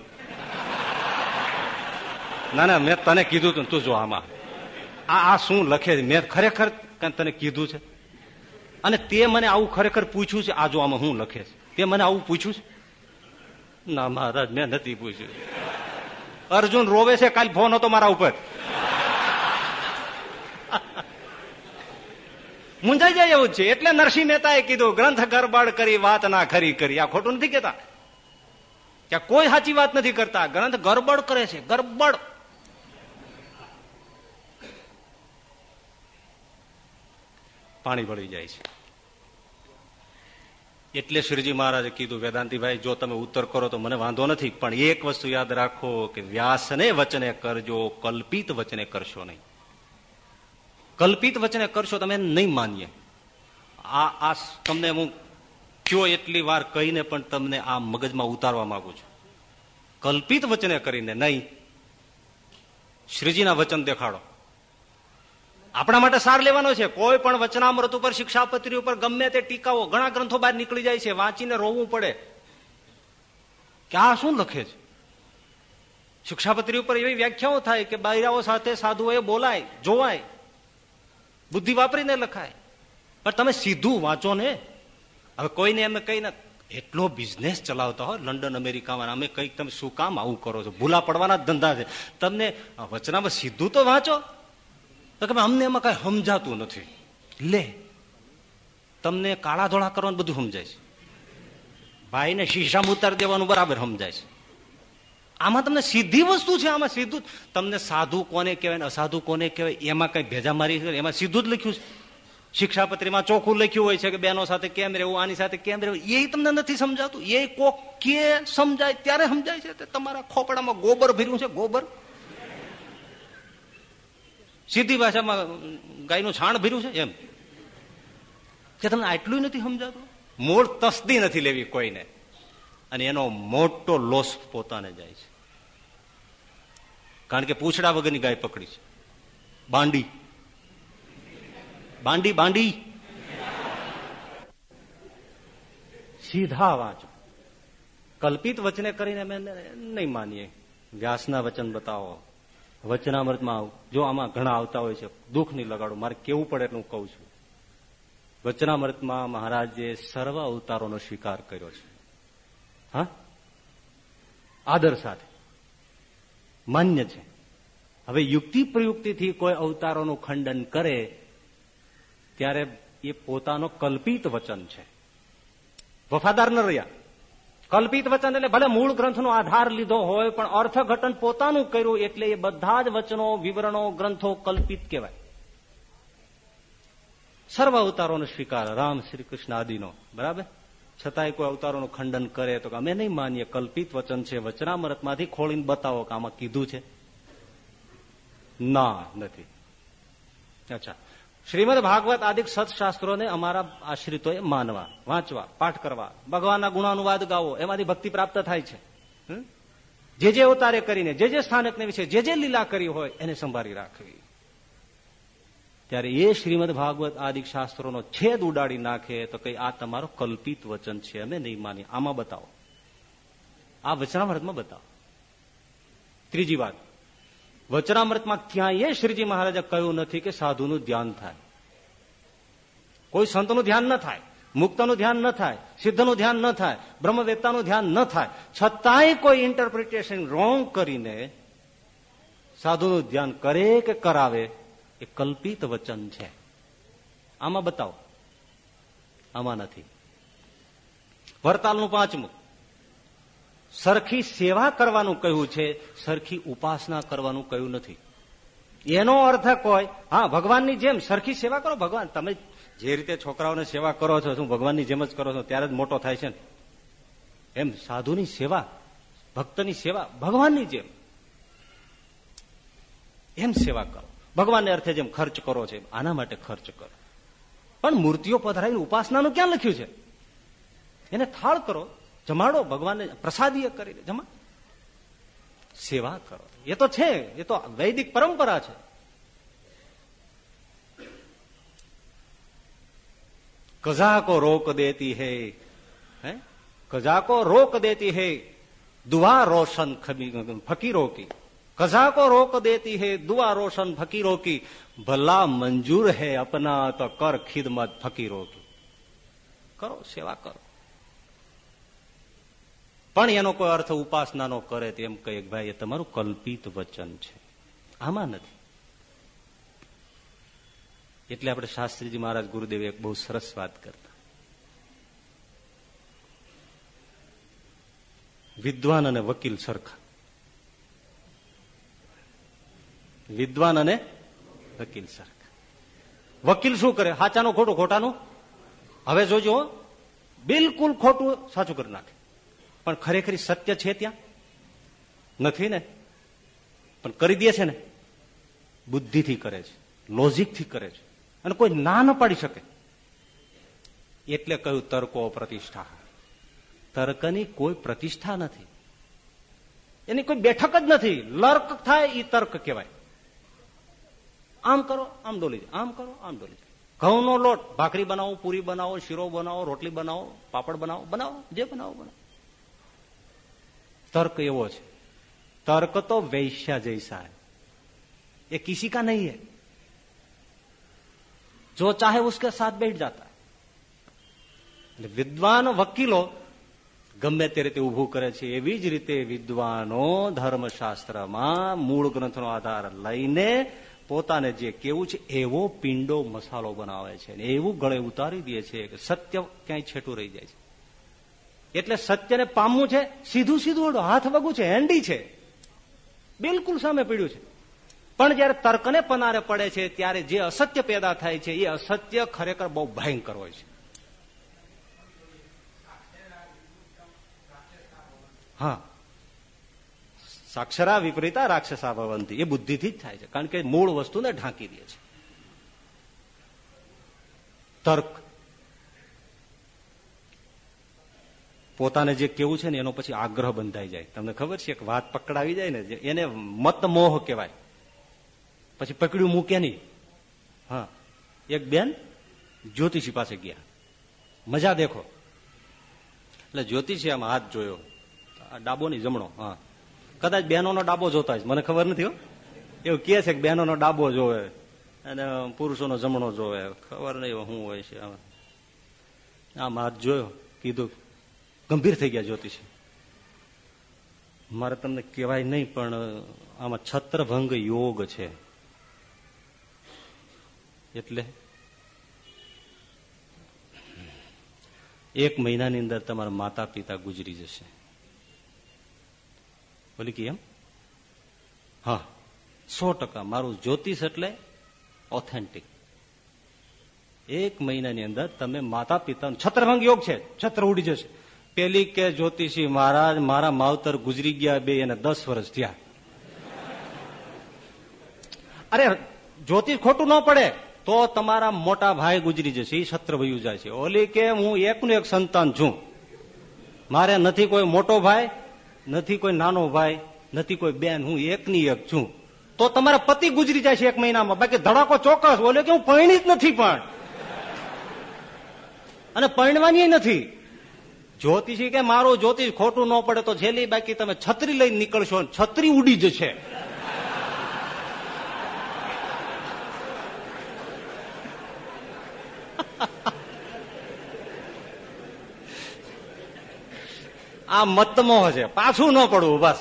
ના ના, મેં તને કીધું તું તું જો આમાં. આ આ શું લખે છે? મેં ખરેખર તને કીધું છે? અને તે મને આવું ખરેખર પૂછ્યું છે, આ જો આમાં હું લખે છે? તે મને આવું પૂછ્યું છે? ના, મહારાજ, મેં નથી પૂછ્યું. અર્જુન રોવે છે, કાલ ફોન હતો મારા ઉપર. મુંજાઈ જાય એવું છે. એટલે નરસિંહ મહેતાએ કીધું, ગ્રંથ ગરબડ કરી, વાત ના ખરી કરી. આ ખોટું નથી કેતા કે કોઈ સાચી વાત નથી કરતા. ગ્રંથ ગરબડ કરે છે, ગરબડ. પાણી ભળી જાય છે. એટલે શ્રીજી મહારાજે કીધું, વેદાંતિભાઈ, જો તમે ઉત્તર કરો તો મને વાંધો નથી, પણ એક વસ્તુ યાદ રાખો કે વ્યાસને વચને કરજો, કલ્પિત વચને કરશો નહીં. કલ્પિત વચને કરશો તમે નહીં માનીએ. આ આ તમને હું કયો એટલી વાર કહીને પણ તમને આ મગજમાં ઉતારવા માંગુ છું. કલ્પિત વચને કરીને નહીં. શ્રીજીના વચન દેખાડો. આપણા માટે સાર લેવાનો છે. કોઈ પણ વચનામૃત ઉપર, શિક્ષાપત્રી ઉપર ગમે તે ટીકાઓ, ઘણા ગ્રંથો બહાર નીકળી જાય છે, વાંચીને રોવું પડે. કે આ શું લખે છે? શિક્ષાપત્રી ઉપર એવી વ્યાખ્યાઓ થાય કે બાયરાઓ સાથે સાધુઓએ બોલાય, જોવાય. બુદ્ધિ વાપરીને લખાય. પણ તમે સીધું વાંચો ને. હવે કોઈને એમ કહીને એટલો બિઝનેસ ચલાવતા હોય લંડન, અમેરિકામાં. અમે કંઈક તમે શું કામ આવું કરો છો? ભૂલા પડવાના ધંધા છે. તમને વચનામાં સીધું તો વાંચો. તો કે અમને એમાં કઈ સમજાતું નથી. લે, તમને કાળા ધોળા કરવાનું બધું સમજાય છે. ભાઈને શીશામાં ઉતારી દેવાનું બરાબર સમજાય છે. આમાં તમને સીધી વસ્તુ છે, આમાં સીધું તમને સાધુ કોને કહેવાય અસાધુ કોને કહેવાય, એમાં કઈ ભેજા મારી એમાં સીધું જ લખ્યું છે. શિક્ષાપત્રીમાં ચોખ્ખું લખ્યું હોય છે કે બેનો સાથે કેમ રહેવું, આની સાથે કેમ રહેવું, એ તમને નથી સમજાતું. એ કોક કે સમજાય, ત્યારે સમજાય છે. તમારા ખોપડામાં ગોબર ભર્યું છે, ગોબર. સીધી ભાષામાં ગાયનું છાણ ભર્યું છે? એમ. કે તમને આટલું નથી સમજાતું? મૂળ તસ્દી નથી લેવી કોઈને. અને એનો મોટો લોસ પોતાને જાય છે. કારણ કે પૂછડા વગરની ગાય પકડી છે. બાંડી. બાંડી બાંડી. સીધા વાંચો. કલ્પિત વચને કરીને અમે નહીં માનીએ. વ્યાસના વચન બતાવો. વચનામૃતમાં જો આમાં ઘણા આવતા હોય છે દુઃખ નહીં લગાડું. મારે કેવું પડે એટલું કઉ છું. વચનામૃતમાં મહારાજે સર્વ અવતારોનો સ્વીકાર કર્યો છે. હા? આદર સાથે. માન્ય છે. હવે યુક્તિ પ્રયુક્તિથી કોઈ અવતારોનું ખંડન કરે, ત્યારે એ પોતાનો કલ્પિત વચન છે. વફાદાર ન રહ્યા. કલ્પિત વચન એટલે ભલે મૂળ ગ્રંથનો આધાર લીધો હોય, પણ અર્થઘટન પોતાનું કર્યું એટલે એ બધા જ વચનો, વિવરણો, ગ્રંથો કલ્પિત કહેવાય. સર્વ અવતારોનો સ્વીકાર રામ શ્રી કૃષ્ણ આદિનો, બરાબર? છતાંય કોઈ અવતારોનું ખંડન કરે તો અમે નહીં માનીએ, કલ્પિત વચન છે, વચનામૃતમાંથી ખોળીને બતાવો કે આમાં કીધું છે. ના, નથી. અચ્છા. શ્રીમદ ભાગવત આદિક સત્શાસ્ત્રોને અમારા આશ્રિતોએ માનવા, વાંચવા, પાઠ કરવા, ભગવાનના ગુણાનુવાદ ગાવો, એમાંથી ભક્તિ પ્રાપ્ત થાય છે. જે જે અવતારે કરીને, જે જે સ્થાનકને વિશે, જે જે લીલા કરી હોય, એને સંભાળી રાખવી. ત્યારે એ શ્રીમદ ભાગવત આદિક શાસ્ત્રોનો છેદ ઉડાડી નાખે તો કઈ આ તમારો કલ્પિત વચન છે, અમે નહીં માની આમાં બતાવો. આ વચનામૃતમાં બતાવો. ત્રીજી વાત. વચનામૃતમાં ક્યાંય શ્રીજી મહારાજે કહ્યું નથી કે સાધુનું ધ્યાન થાય. કોઈ સંતનું ધ્યાન ન થાય, મુક્તનું ધ્યાન ન થાય, સિદ્ધનું ધ્યાન ન થાય બ્રહ્મવેત્તાનું ધ્યાન ન થાય. છતાંય કોઈ ઇન્ટરપ્રિટેશન રોંગ કરીને સાધુનું ધ્યાન કરે કે કરાવે એ કલ્પિત વચન છે. આમાં બતાવો. આમાં નથી. વરતાલનું પાંચમું. સરખી સેવા કરવાનું કહ્યું છે, સરખી ઉપાસના કરવાનું કહ્યું નથી. એનો અર્થ કોઈ, હા, ભગવાનની જેમ સરખી સેવા કરો, ભગવાન, તમે જે રીતે છોકરાઓને સેવા કરો છો, શું ભગવાનની જેમ જ કરો છો, ત્યારે જ મોટો થાય છે એમ સાધુની સેવા, ભક્તની સેવા, ભગવાનની જેમ. એમ સેવા કરો. ભગવાનને અર્થે જેમ ખર્ચ કરો છે આના માટે ખર્ચ કરો. પણ મૂર્તિઓ પધરાવીને ઉપાસનાનું ક્યાં લખ્યું છે? એને થાળ કરો. જમાડો, ભગવાનને પ્રસાદીય કરીને જમા. સેવા કરો. એ તો છે, એ તો વૈદિક પરંપરા છે. કઝા કો રોક દેતી હે. હે? કઝા રોક દેતી હે. દુઆ રોશન ફકીરો કી કઝા રોક. દેતી હે, દુઆ રોશન ફકીરો કી ભલા મંજૂર હે અપના તો કર ખિદમત ફકીરો કી કરો, સેવા કરો. પણ એનો કોઈ અર્થ ઉપાસનાનો કરે તેમ કહે ભાઈ, એ તમારું કલ્પિત વચન છે. આમાં નથી. એટલે આપણે શાસ્ત્રીજી મહારાજ ગુરુદેવ એક બહુ સરસ વાત કરતા. વિદ્વાન અને વકીલ સરખા. વિદ્વાન અને વકીલ સરખા. વકીલ શું કરે? સાચાનું ખોટું, ખોટાનું? હવે જોજો બિલકુલ ખોટું સાચું કરી નાખે. પણ ખરેખર સત્ય છે ત્યાં? નથી ને? પણ કરી દે છે ને? બુદ્ધિથી કરે છે, લોજિકથી કરે છે. અને કોઈ ના ન પાડી શકે. એટલે કહ્યું, તર્કો પ્રતિષ્ઠા તર્કની કોઈ પ્રતિષ્ઠા નથી. એની કોઈ બેઠક જ નથી. લર્ક થાય એ તર્ક કહેવાય. આમ કરો, આમ ડોલી આમ કરો, આમ ડોલી ઘઉંનો લોટ, ભાખરી બનાવો, પૂરી બનાવો, શીરો બનાવો, રોટલી બનાવો, પાપડ બનાવો બનાવો, જે બનાવો બનાવો. તર્ક એવો છે तर्क तो वैश्या जैसा है ये किसी का नहीं है जो चाहे उसके साथ बैठ जाता है એટલે વિદ્વાન વકીલો ગમે તે રીતે ઉભું કરે છે એવી જ રીતે વિદ્વાનો ધર્મશાસ્ત્રમાં મૂળ ગ્રંથનો આધાર લઈને પોતાને જે કેવું છે એવો પિંડો મસાલો બનાવે છે એવું ગળે ઉતારી દે છે કે સત્ય ક્યાંય છેટું રહી જાય છે એટલે સત્યને પામવું છે, સીધું સીધું હાથ વગું છે હેન્ડી છે. બિલકુલ સામે પીડ્યું છે. પણ જયારે તર્કને પનારે પડે છે, ત્યારે જે અસત્ય પેદા થાય છે, એ અસત્ય ખરેખર બહુ ભયંકર હોય છે. હા. સાક્ષરા વિપરીતા રાક્ષસા ભવંતી. એ બુદ્ધિથી જ થાય છે. કારણ કે મૂળ વસ્તુને ઢાંકી દે છે. તર્ક. પોતાને જે કેવું છે ને, એનો પછી આગ્રહ બંધાઈ જાય. તમને ખબર છે, એક વાત પકડાવી જાય ને એને મત મોહ કહેવાય. પછી પકડ્યું મૂકે નહીં. હા. એક બેન જ્યોતિષી પાસે ગયા. મજા દેખો. એટલે જ્યોતિષી આમ હાથ જોયો. ડાબો નહીં, જમણો. હા. કદાચ બહેનોનો ડાબો જોતા જ મને ખબર નથી એવું કે છે કે બહેનોનો ડાબો જોવે અને પુરુષોનો જમણો જોવે. ખબર નહીં શું હોય છે. આમ હાથ જોયો, કીધું. ગંભીર થઈ ગયા જ્યોતિષી. મારે તમને કહેવાય નહીં, પણ આમાં છત્રભંગ યોગ છે. એટલે? એક મહિનાની અંદર તમારા માતા પિતા ગુજરી જશે. બોલી કે એમ? હા. સો ટકા. મારું જ્યોતિષ એટલે ઓથેન્ટિક એક મહિનાની અંદર તમે માતા પિતા છત્રભંગ યોગ છે. છત્ર ઉડી જશે. પેલી કે જ્યોતિષી મહારાજ મારા માવતર ગુજરી ગયા બે, એને દસ વર્ષ થયા. અરે, જ્યોતિષ ખોટું ન પડે. તો તમારા મોટા ભાઈ ગુજરી જશે એ સત્ર વયું જાય છે ઓલી કે, હું એકનું એક સંતાન છું. મારે નથી કોઈ મોટો ભાઈ, નથી કોઈ નાનો ભાઈ, નથી કોઈ બેન. હું એકની એક છું. તો તમારા પતિ ગુજરી જાય છે એક મહિનામાં. બાકી ધડાકો ચોક્કસ. ઓલે કે, હું પરણી જ નથી પણ. અને પરણવાની નથી. જ્યોતિષી કે મારું જ્યોતિષ ખોટું ન પડે તો છેલ્લી બાકી તમે છત્રી લઈને નીકળશો છત્રી ઉડી જશે. આ મતમોહ છે. પાછું ન પડવું, બસ.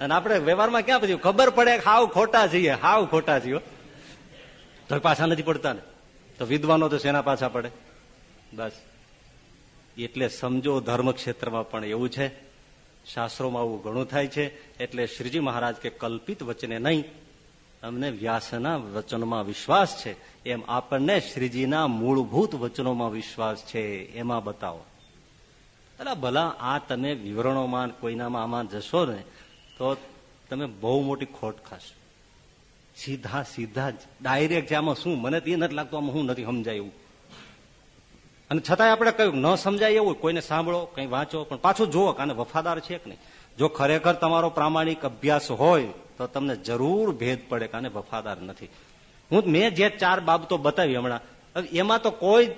અને આપણે વ્યવહારમાં ક્યાં પછી ખબર પડે હાવ ખોટા છીએ, હાવ ખોટા છીએ તો પાછા નથી પડતા ને. તો વિદ્વાનો તો શેના પાછા પડે. બસ. એટલે સમજો ધર્મ ક્ષેત્રમાં પણ એવું છે. શાસ્ત્રોમાં આવું ઘણું થાય છે. એટલે શ્રીજી મહારાજ કે કલ્પિત વચને નહીં. અમને વ્યાસના વચનોમાં વિશ્વાસ છે. એમ આપણને શ્રીજીના મૂળભૂત વચનોમાં વિશ્વાસ છે. એમાં બતાવો. એટલે ભલા, આ તમે વિવરણોમાં કોઈનામાં આમાં જશો ને, તો તમે બહુ મોટી ખોટ ખાશો. સીધા સીધા જ. ડાયરેક્ટ જે આમાં શું, મને તે નથી લાગતું, આમાં હું નથી સમજાય. અને છતાંય આપણે કહ્યું ન સમજાય એવું કોઈને સાંભળો, કંઈ વાંચો, પણ પાછું જુઓ કાને વફાદાર છે કે નહીં. જો ખરેખર તમારો પ્રામાણિક અભ્યાસ હોય, તો તમને જરૂર ભેદ પડે કાને વફાદાર નથી. હું મેં જે ચાર બાબતો બતાવી હમણાં એમાં તો કોઈ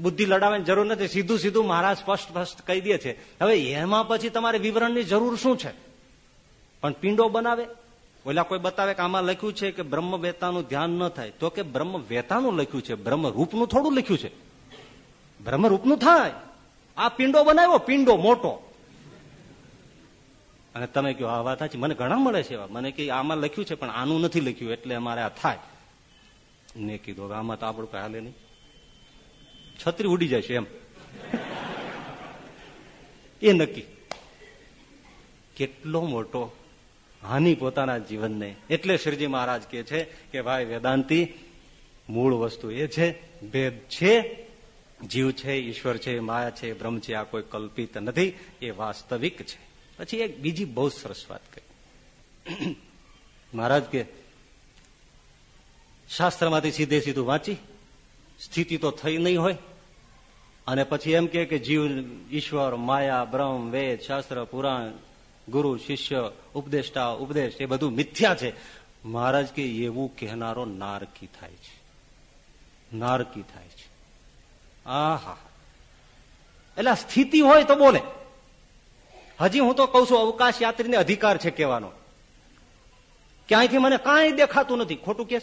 બુદ્ધિ લડાવવાની જરૂર નથી, સીધું સીધું મહારાજ સ્પષ્ટ સ્પષ્ટ કહી દે છે. હવે એમાં પછી તમારે વિવરણની જરૂર શું છે? પણ પિંડો બનાવે. ઓલા કોઈ બતાવે કે આમાં લખ્યું છે કે બ્રહ્મ વેતાનું ધ્યાન ન થાય. તો કે બ્રહ્મ વેતાનું લખ્યું છે બ્રહ્મ રૂપનું થોડું લખ્યું છે. બ્રહ્મ રૂપનું થાય. આ પિંડો બનાવ્યો, પિંડો મોટો. અને તમે કહો, આ વાત સાચી. મને ઘણા મળે છે મને કે આમાં લખ્યું છે, પણ આનું નથી લખ્યું, એટલે અમારે આ થાય. મેં કીધું આમાં તો આપણું કઈ હાલે નહીં. છત્રી ઉડી જાય છે એમ. એ નક્કી. કેટલો મોટો હાનિ પોતાના જીવનને. એટલે શ્રીજી મહારાજ કે છે કે, ભાઈ વેદાંતિ, મૂળ વસ્તુ એ છે, ભેદ છે જીવ છે, ઈશ્વર છે, માયા છે, બ્રહ્મ છે, આ કોઈ કલ્પિત નથી, એ વાસ્તવિક છે. પછી એક બીજી બહુ સરસ વાત કહી. મહારાજ કે, શાસ્ત્રમાંથી સીધે સીધું વાંચી, સ્થિતિ તો થઈ નહીં હોય. અને પછી એમ કે જીવ, ઈશ્વર, માયા, બ્રહ્મ, વેદ, શાસ્ત્ર, પુરાણ, ગુરુ, શિષ્ય, ઉપદેષ્ટા, ઉપદેશ, એ બધું મિથ્યા છે. મહારાજ કે, એવું કહેનારો નારકી થાય છે. નારકી થાય છે. આહા. એટલે સ્થિતિ હોય તો બોલે. હજી હું તો કઉ છું, અવકાશ યાત્રીને અધિકાર છે કહેવાનો. ક્યાંયથી મને કાંઈ દેખાતું નથી. ખોટું કે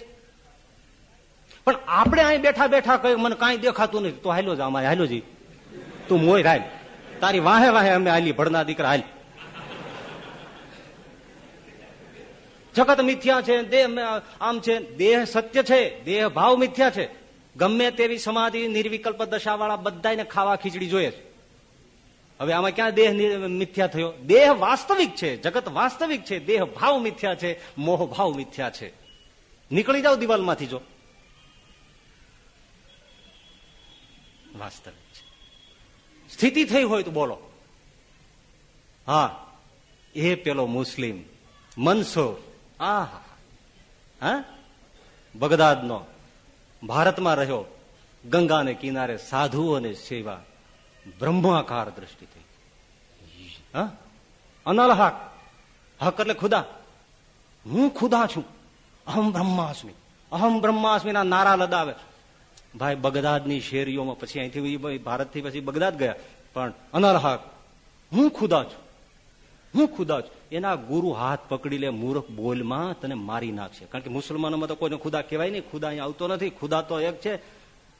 પણ આપણે અહીં બેઠા બેઠા કહ્યું, મને કાંઈ દેખાતું નથી. તો હાલો જ અમારે હાલો જી. તું મોય હાલ તારી વાહે વાહે અમે હાલી ભણના દીકરા હાલ. જગત મિથ્યા છે, દેહ આમ છે, દેહ સત્ય છે, દેહ ભાવ મિથ્યા છે. ગમે તેવી સમાધિ, નિર્વિકલ્પ દશાવાળા બધાને ખાવા ખીચડી જોઈએ હવે આમાં ક્યાં દેહ મિથ્યા થયો? દેહ વાસ્તવિક છે, જગત વાસ્તવિક છે, દેહ ભાવ મિથ્યા છે, મોહ ભાવ મિથ્યા છે. નીકળી જાઓ દિવાલમાંથી જો. વાસ્તવિક છે. સ્થિતિ થઈ હોય તો બોલો. હા, એ પેલો મુસ્લિમ મનસુર આ હા? બગદાદનો. ભારતમાં રહ્યો, ગંગાને કિનારે સાધુઓને સેવા, બ્રહ્માકાર દ્રષ્ટિ થઈ. હા? અનલ હક એટલે ખુદા. હું ખુદા છું. અહમ બ્રહ્માસ્મી. અહમ બ્રહ્માસ્મીના નારા લદાવે. ભાઈ, બગદાદની શેરીઓમાં પછી અહીંથી ભારતથી પછી બગદાદ ગયા. પણ અનલ હક હું ખુદા છું. હું ખુદા છું. એના ગુરુ હાથ પકડી લે મૂર્ખ બોલમાં તને મારી નાખશે. કારણ કે મુસલમાનોમાં તો કોઈને ખુદા કહેવાય નહીં. ખુદા અહીં આવતો નથી. ખુદા તો એક છે.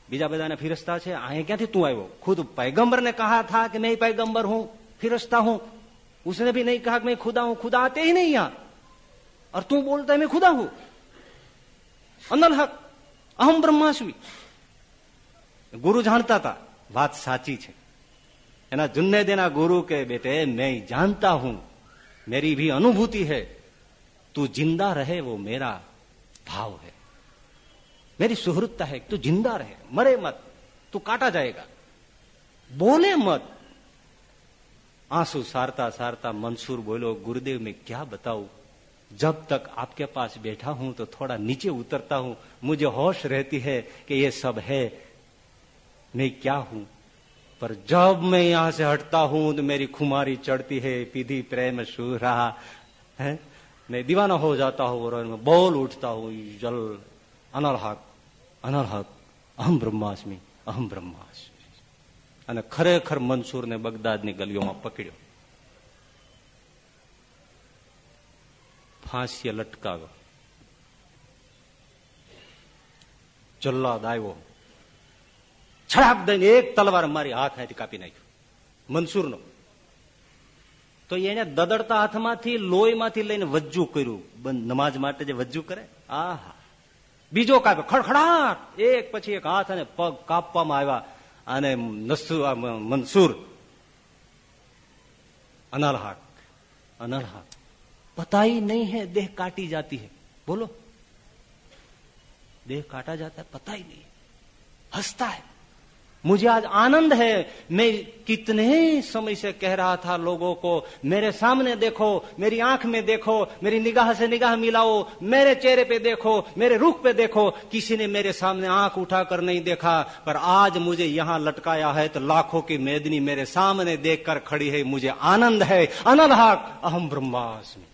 બીજા બધાને ફિરસ્તા છે. અહીંયા ક્યાંથી તું આવ્યો? ખુદ પૈગંબર ને કહા થા કે મેં પૈગંબર હું, ફિરસ્તા હું. उसने भी नहीं कहा कि मैं खुदा हूं खुदा आते ही नहीं यहां और तू बोलता है અનલ હક. અહમ બ્રહ્માસ્મી. ગુરુ જાણતા હતા વાત સાચી છે. એના જુન્નેદેના ગુરુ કે, બેટે નહીં જાણતા હું. मेरी भी अनुभूति है। तू ज़िंदा रहे, वो मेरा भाव है। मेरी सुहृदता है, तू ज़िंदा रहे। मरे मत, तू काटा जाएगा। बोले मत। आँसू सारता सारता मंसूर बोलो, गुरुदेव मैं क्या बताऊँ? जब तक आपके पास बैठा हूँ तो थोड़ा नीचे उतरता हूँ। मुझे होश रहती है कि ये सब है। मैं क्या हूँ? पर जब मैं यहां से हटता हूं तो मेरी खुमारी चढ़ती है पीधी प्रेम सू रहा है मैं दीवाना हो जाता हूं और मैं बोल उठता हूं जल અનર્હક અનર્હક અહમ બ્રહ્માસ્મી અહમ બ્રહ્માસ્મી અને ખરેખર મનસુરને બગદાદની ગલીઓમાં પકડ્યો ફાંસીએ લટકાવ્યો જલ્લાદ આવ્યો છડાક દઈને એક તલવાર મારી હાથ હાથી કાપી નાખ્યો. મનસુરનો. તો એને દદડતા હાથમાંથી, લોહીમાંથી લઈને વજ્જુ કર્યું. નમાજ માટે જે વજ્જુ કરે? આહા. બીજો કાપ્યો. ખડખડાટ. એક પછી એક હાથ અને પગ કાપવામાં આવ્યા. અને મનસુર. અનલહાક અનલહાક પતા નહીં હે, દેહ કાટી જાતી હે. બોલો. દેહ કાટા જતા પતાઈ ही નહીં હસતા હે. मुझे आज आनंद है मैं कितने समय से कह रहा था लोगों को मेरे सामने देखो मेरी आंख में देखो मेरी निगाह से निगाह मिलाओ मेरे चेहरे पे देखो मेरे रुख पे देखो किसी ने मेरे सामने आंख उठाकर नहीं देखा पर आज मुझे यहां लटकाया है तो लाखों की मेदनी मेरे सामने देखकर खड़ी है मुझे आनंद है अनलहाक अहम ब्रह्मास्मि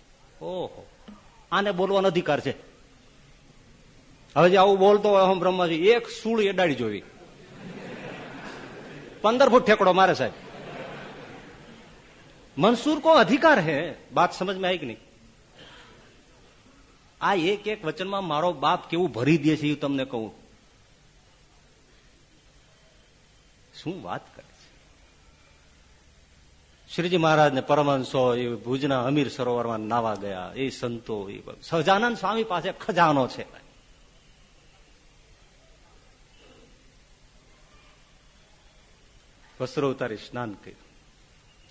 ઓહો આને બોલવાનો અધિકાર છે હવે જે આવું બોલતો હોય અહમ બ્રહ્માજી એક સૂળ એડાડી જોવી पंद्रह फुट ठेकड़ो मारे साहब मंसूर को अधिकार है बात समझ में आई कि नहीं આ એક એક વચનમાં મારો બાપ કેવું ભરી દે છે એ તમને કહું શું વાત કરે છે શ્રીજી મહારાજ ને પરમહંસો એ ભુજના અમીર સરોવરમાં નાવા ગયા એ સંતો એ સહજાનંદ સ્વામી પાસે ખજાનો છે વસ્ત્રો ઉતારી સ્નાન કર્યું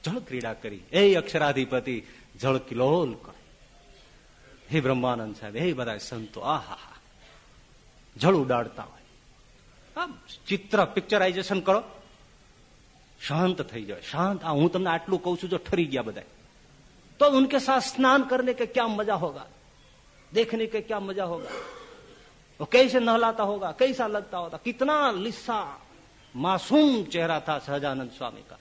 જળ ક્રીડા કરી એ અક્ષરાધિપતિ જળ કિલોલ કરે હે બ્રહ્માનંદ સાહેબ હે બધા સંતો આહા જળ ઉડાડતા હોય આમ ચિત્ર પિક્ચરાઇઝેશન કરો શાંત થઈ જાય શાંત આ હું તમને આટલું કઉ છું જો ઠરી ગયા બધા तो उनके साथ स्नान करने के क्या मजा होगा देखने के क्या मजा होगा वो कैसे नहलाता होगा कैसा लगता होता कितना लिस्सा मासूम चेहरा था सहजानंद स्वामी का।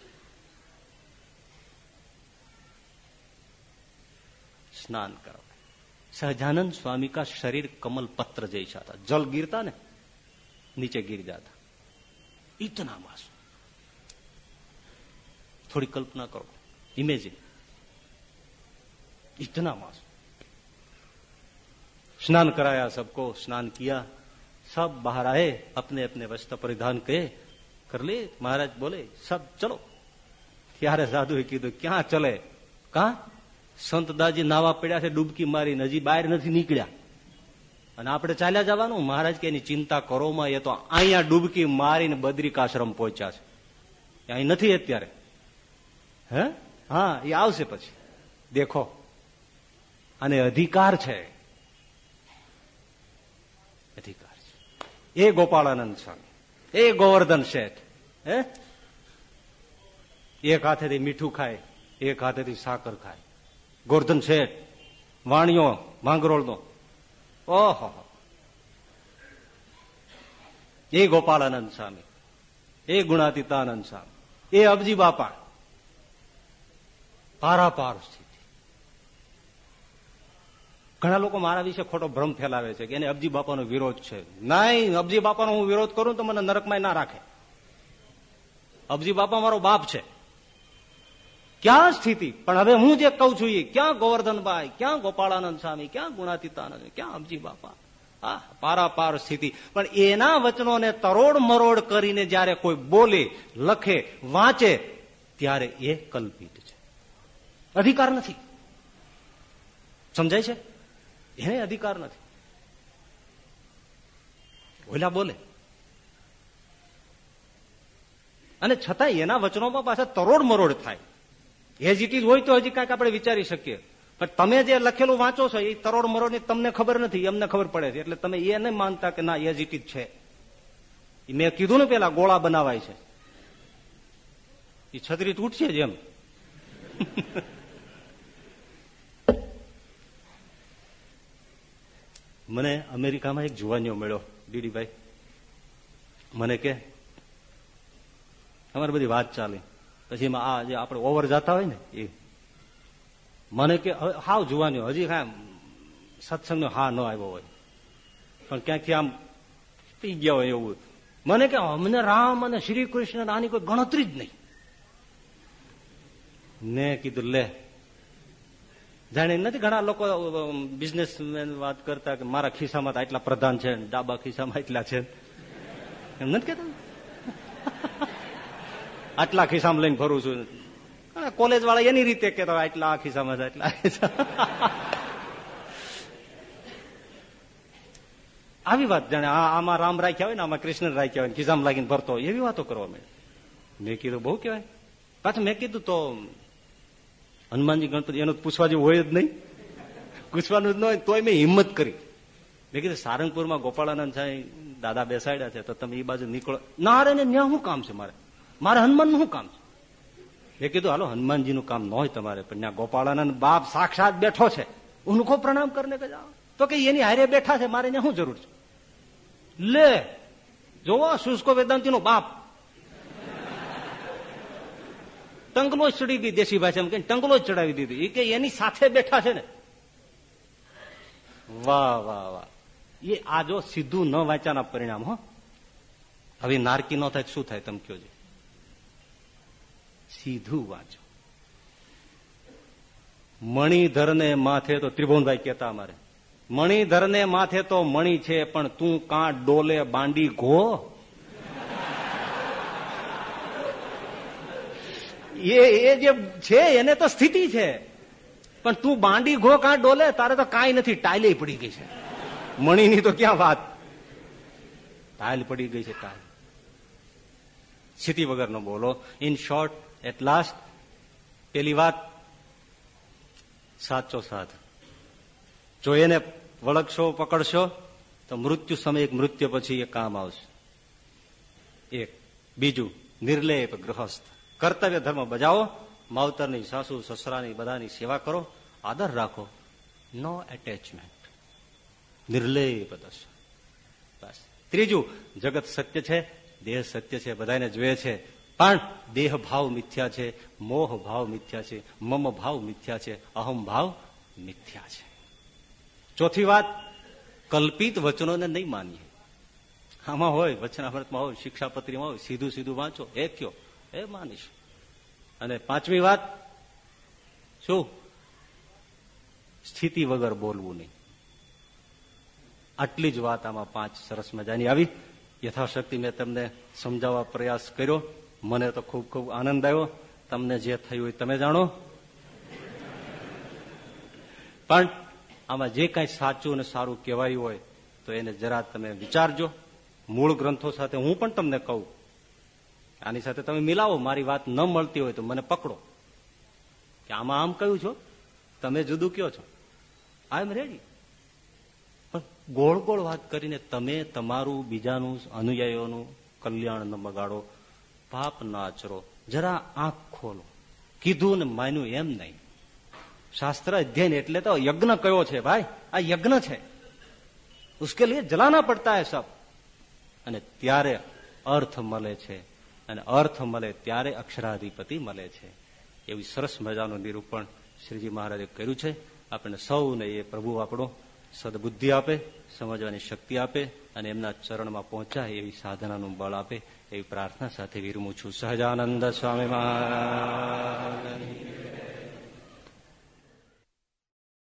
स्नान करो। सहजानंद स्वामी का शरीर कमल पत्र जैसा था। जल गिरता ने, नीचे गिर जाता। इतना मासूम। थोड़ी कल्पना करो। इमेजिन इतना मासूम। स्नान कराया सबको, स्नान किया। सब बाहर आए अपने अपने वस्त्र परिधान किए। कर ले महाराज बोले सब चलो ત્યારે સાધુએ કીધું ક્યાં ચલે કા સંત દાજી નાવા પડ્યા છે ડૂબકી મારીને હજી બહાર નથી નીકળ્યા અને આપણે ચાલ્યા જવાનું મહારાજ કે એની ચિંતા કરો માં એ તો અહીંયા ડૂબકી મારીને બદ્રિકાશ્રમ પહોંચ્યા છે અહીં નથી અત્યારે હે હા એ આવશે પછી દેખો અને અધિકાર છે અધિકાર છે એ ગોપાળાનંદ સ્વામી એ ગોવર્ધન શેઠ હે? એક હાથેથી મીઠું ખાય, એક હાથેથી સાકર ખાય. ગોરધન શેઠ, વાણિયો, માંગરોળનો. ઓહો. એ ગોપાળાનંદ સ્વામી, એ ગુણાતીતાનંદ સ્વામી, એ અબજી બાપા પારાપાર સ્થિતિ. ઘણા લોકો મારા વિશે ખોટો ભ્રમ ફેલાવે છે કે એને અબજી બાપાનો વિરોધ છે. નહીં અબજી બાપાનો હું વિરોધ કરું તો મને નરકમાં ના રાખે. અબજી બાપા મારો બાપ છે. ક્યાં સ્થિતિ? પણ હવે હું જે કઉ છું એ, ક્યાં ગોવર્ધનભાઈ, ક્યાં ગોપાળાનંદ સ્વામી, ક્યાં ગુણાતીતાનંદ, ક્યાં અબજી બાપા? આ પારાપાર સ્થિતિ. પણ એના વચનોને તરોડ મરોડ કરીને જયારે કોઈ બોલે, લખે, વાંચે, ત્યારે એ કલ્પિત છે. અધિકાર નથી. સમજાય છે? એને અધિકાર નથી. ઓલા બોલે. અને છતાં એના વચનોમાં પાછા તરોડ મરોડ થાય ઇઝ હોય તો હજી કાંઈક આપણે વિચારી શકીએ. પણ તમે જે લખેલું વાંચો છો, એ તરોડ મરોડ તમને ખબર નથી, એમને ખબર પડે છે. એટલે તમે એ નહીં માનતા કે ના ઇઝ છે. મેં કીધું ને પેલા, ગોળા બનાવાય છે. એ છત્રી તૂટશે જ એમ. મને અમેરિકામાં એક જુવાનીઓ મળ્યો, ડીડીભાઈ. મને કે અમારી બધી વાત ચાલે. પછી એમાં આ જે આપણે ઓવર જતા હોય ને, એ. મને કે, હાવ જુવાનીઓ હજી હા સત્સંગનો હા ન આવ્યો હોય. પણ ક્યાંકથી આમ પી ગયા હોય એવું. મને કે, અમને રામ અને શ્રી કૃષ્ણ આની કોઈ ગણતરી જ નહીં. ને કીધું, લે. જાણે નથી ઘણા લોકો બિઝનેસમેન વાત કરતા કે, મારા ખિસ્સામાં આટલા પ્રધાન છે, ડાબા ખિસ્સામાં એટલા છે. એમ નથી કેતા આટલા ખિસ્સામાં લઈને ફરું છું. કોલેજ વાળા એની રીતે કેતા આટલા, આ ખિસ્સામાં છે એટલા આવી વાત જાણે. આમાં રામ રાખ્યા હોય ને, આમાં કૃષ્ણ રાખ્યા હોય ખિસ્સામાં લાગીને ભરતો હોય, એવી વાતો કરવા મેં મેં કીધું, બહુ કહેવાય. પાછું મેં કીધું તો, હનુમાનજી, ગણપતિ, એનું પૂછવા જેવું હોય જ નહીં. પૂછવાનું જ ન હોય, તોય મેં હિંમત કરી. મેં કીધું, સારંગપુરમાં ગોપાળાનંદ સાહેબ દાદા બેસાડ્યા છે, તો તમે એ બાજુ નીકળો. ના રે, ને ત્યાં શું કામ છે મારે? મારે હનુમાનનું શું કામ છે? મેં કીધું હાલો હનુમાનજીનું કામ ન હોય તમારે પણ ત્યાં ગોપાળાનંદ બાપ સાક્ષાત બેઠો છે. ઉનકો પ્રણામ કરને કે જાઓ. તો કે એની હારે બેઠા છે મારે ત્યાં શું જરૂર છે? લે જોવો શુષ્કો વેદાંતિનો બાપ. ટંગલો ચડી ગઈ દેશી ભાષામાં કે ટંગલો ચડાવી દીધી. એ કે એની સાથે બેઠા છે ને. વાહ વાહ વાહ. એ આ જો સીધું ન વાંચાના પરિણામ હો. હવે નારકી ન થાય શું થાય તમે કયો છે? સીધું વાંચો. મણિધરને માથે તો ત્રિભુવનભાઈ કહેતા અમારે, મણિધરને માથે તો મણી છે, પણ તું કાં ડોલે બાંડી ઘો? એ જે છે, એને તો સ્થિતિ છે. પણ તું બાંડી ઘો, કાં ડોલે? તારે તો કાંઈ નથી ટાઈલે પડી ગઈ છે. મણીની તો ક્યાં વાત? ટાઈલ પડી ગઈ છે, ટાઈલ. સ્થિતિ વગરનો બોલો. ઇન શોર્ટ એટ લાસ્ટ પેલી વાત સાચો સાધ. જો એને વળગશો, પકડશો, તો મૃત્યુ સમય મૃત્યુ પછી એ કામ આવશે. એક. બીજું, નિર્લેપ ગૃહસ્થ કર્તવ્ય ધર્મ બજાવો, માવતરની સાસુ, સસરાની બધાની સેવા કરો, આદર રાખો. નો એટેચમેન્ટ નિર્લેપ દર્શન બસ. ત્રીજું, જગત સત્ય છે, દેહ સત્ય છે બધાને જોઈએ છે. પણ દેહ ભાવ મિથ્યા છે, મોહ ભાવ મિથ્યા છે, મમ ભાવ મિથ્યા છે, અહમ ભાવ મિથ્યા છે. ચોથી વાત, કલ્પિત વચનોને નહીં માનીએ. આમાં હોય, વચનામૃતમાં હોય, શિક્ષાપત્રીમાં હોય, સીધું સીધું વાંચો, એ કયો, એ માનીશ. અને પાંચમી વાત, શું? સ્થિતિ વગર બોલવું નહીં. આટલી જ વાત આમાં પાંચ સરસ મજાની આવી. યથાશક્તિ મેં તમને સમજાવવા પ્રયાસ કર્યો. મને તો ખૂબ ખૂબ આનંદ આવ્યો. તમને જે થયું હોય તમે જાણો. પણ આમાં જે કાંઈ સાચું અને સારું કહેવાયું હોય તો એને જરા તમે વિચારજો. મૂળ ગ્રંથો સાથે હું પણ તમને કહું. આની સાથે તમે મિલાવો. મારી વાત ન મળતી હોય તો મને પકડો. કે આમાં આમ કહ્યું છો? તમે જુદું કયો છો? આઈ એમ રેડી પણ ગોળ ગોળ વાત કરીને તમે તમારું બીજાનું અનુયાયીઓનું કલ્યાણ ન બગાડો. પાપ ના આચરો, જરા આંખ ખોલો. કીધું ને માન્યું એમ નહીં. શાસ્ત્ર અધ્યયન એટલે તો યજ્ઞ કયો છે ભાઈ? આ યજ્ઞ છે. ઉસકે લીધે જલાના પડતા હે સબ. અને ત્યારે અર્થ મળે છે, અને અર્થ મળે ત્યારે અક્ષરાધિપતિ મળે છે. એવી સરસ મજાનું નિરૂપણ શ્રીજી મહારાજે કર્યું છે. આપણે સૌને એ પ્રભુ આપણો સદબુદ્ધિ આપે, સમજવાની શક્તિ આપે, અને એમના ચરણમાં પહોંચાય એવી સાધનાનું બળ આપે. એવી પ્રાર્થના સાથે વિરમું છું. સહજાનંદ સ્વામી મહારાજ.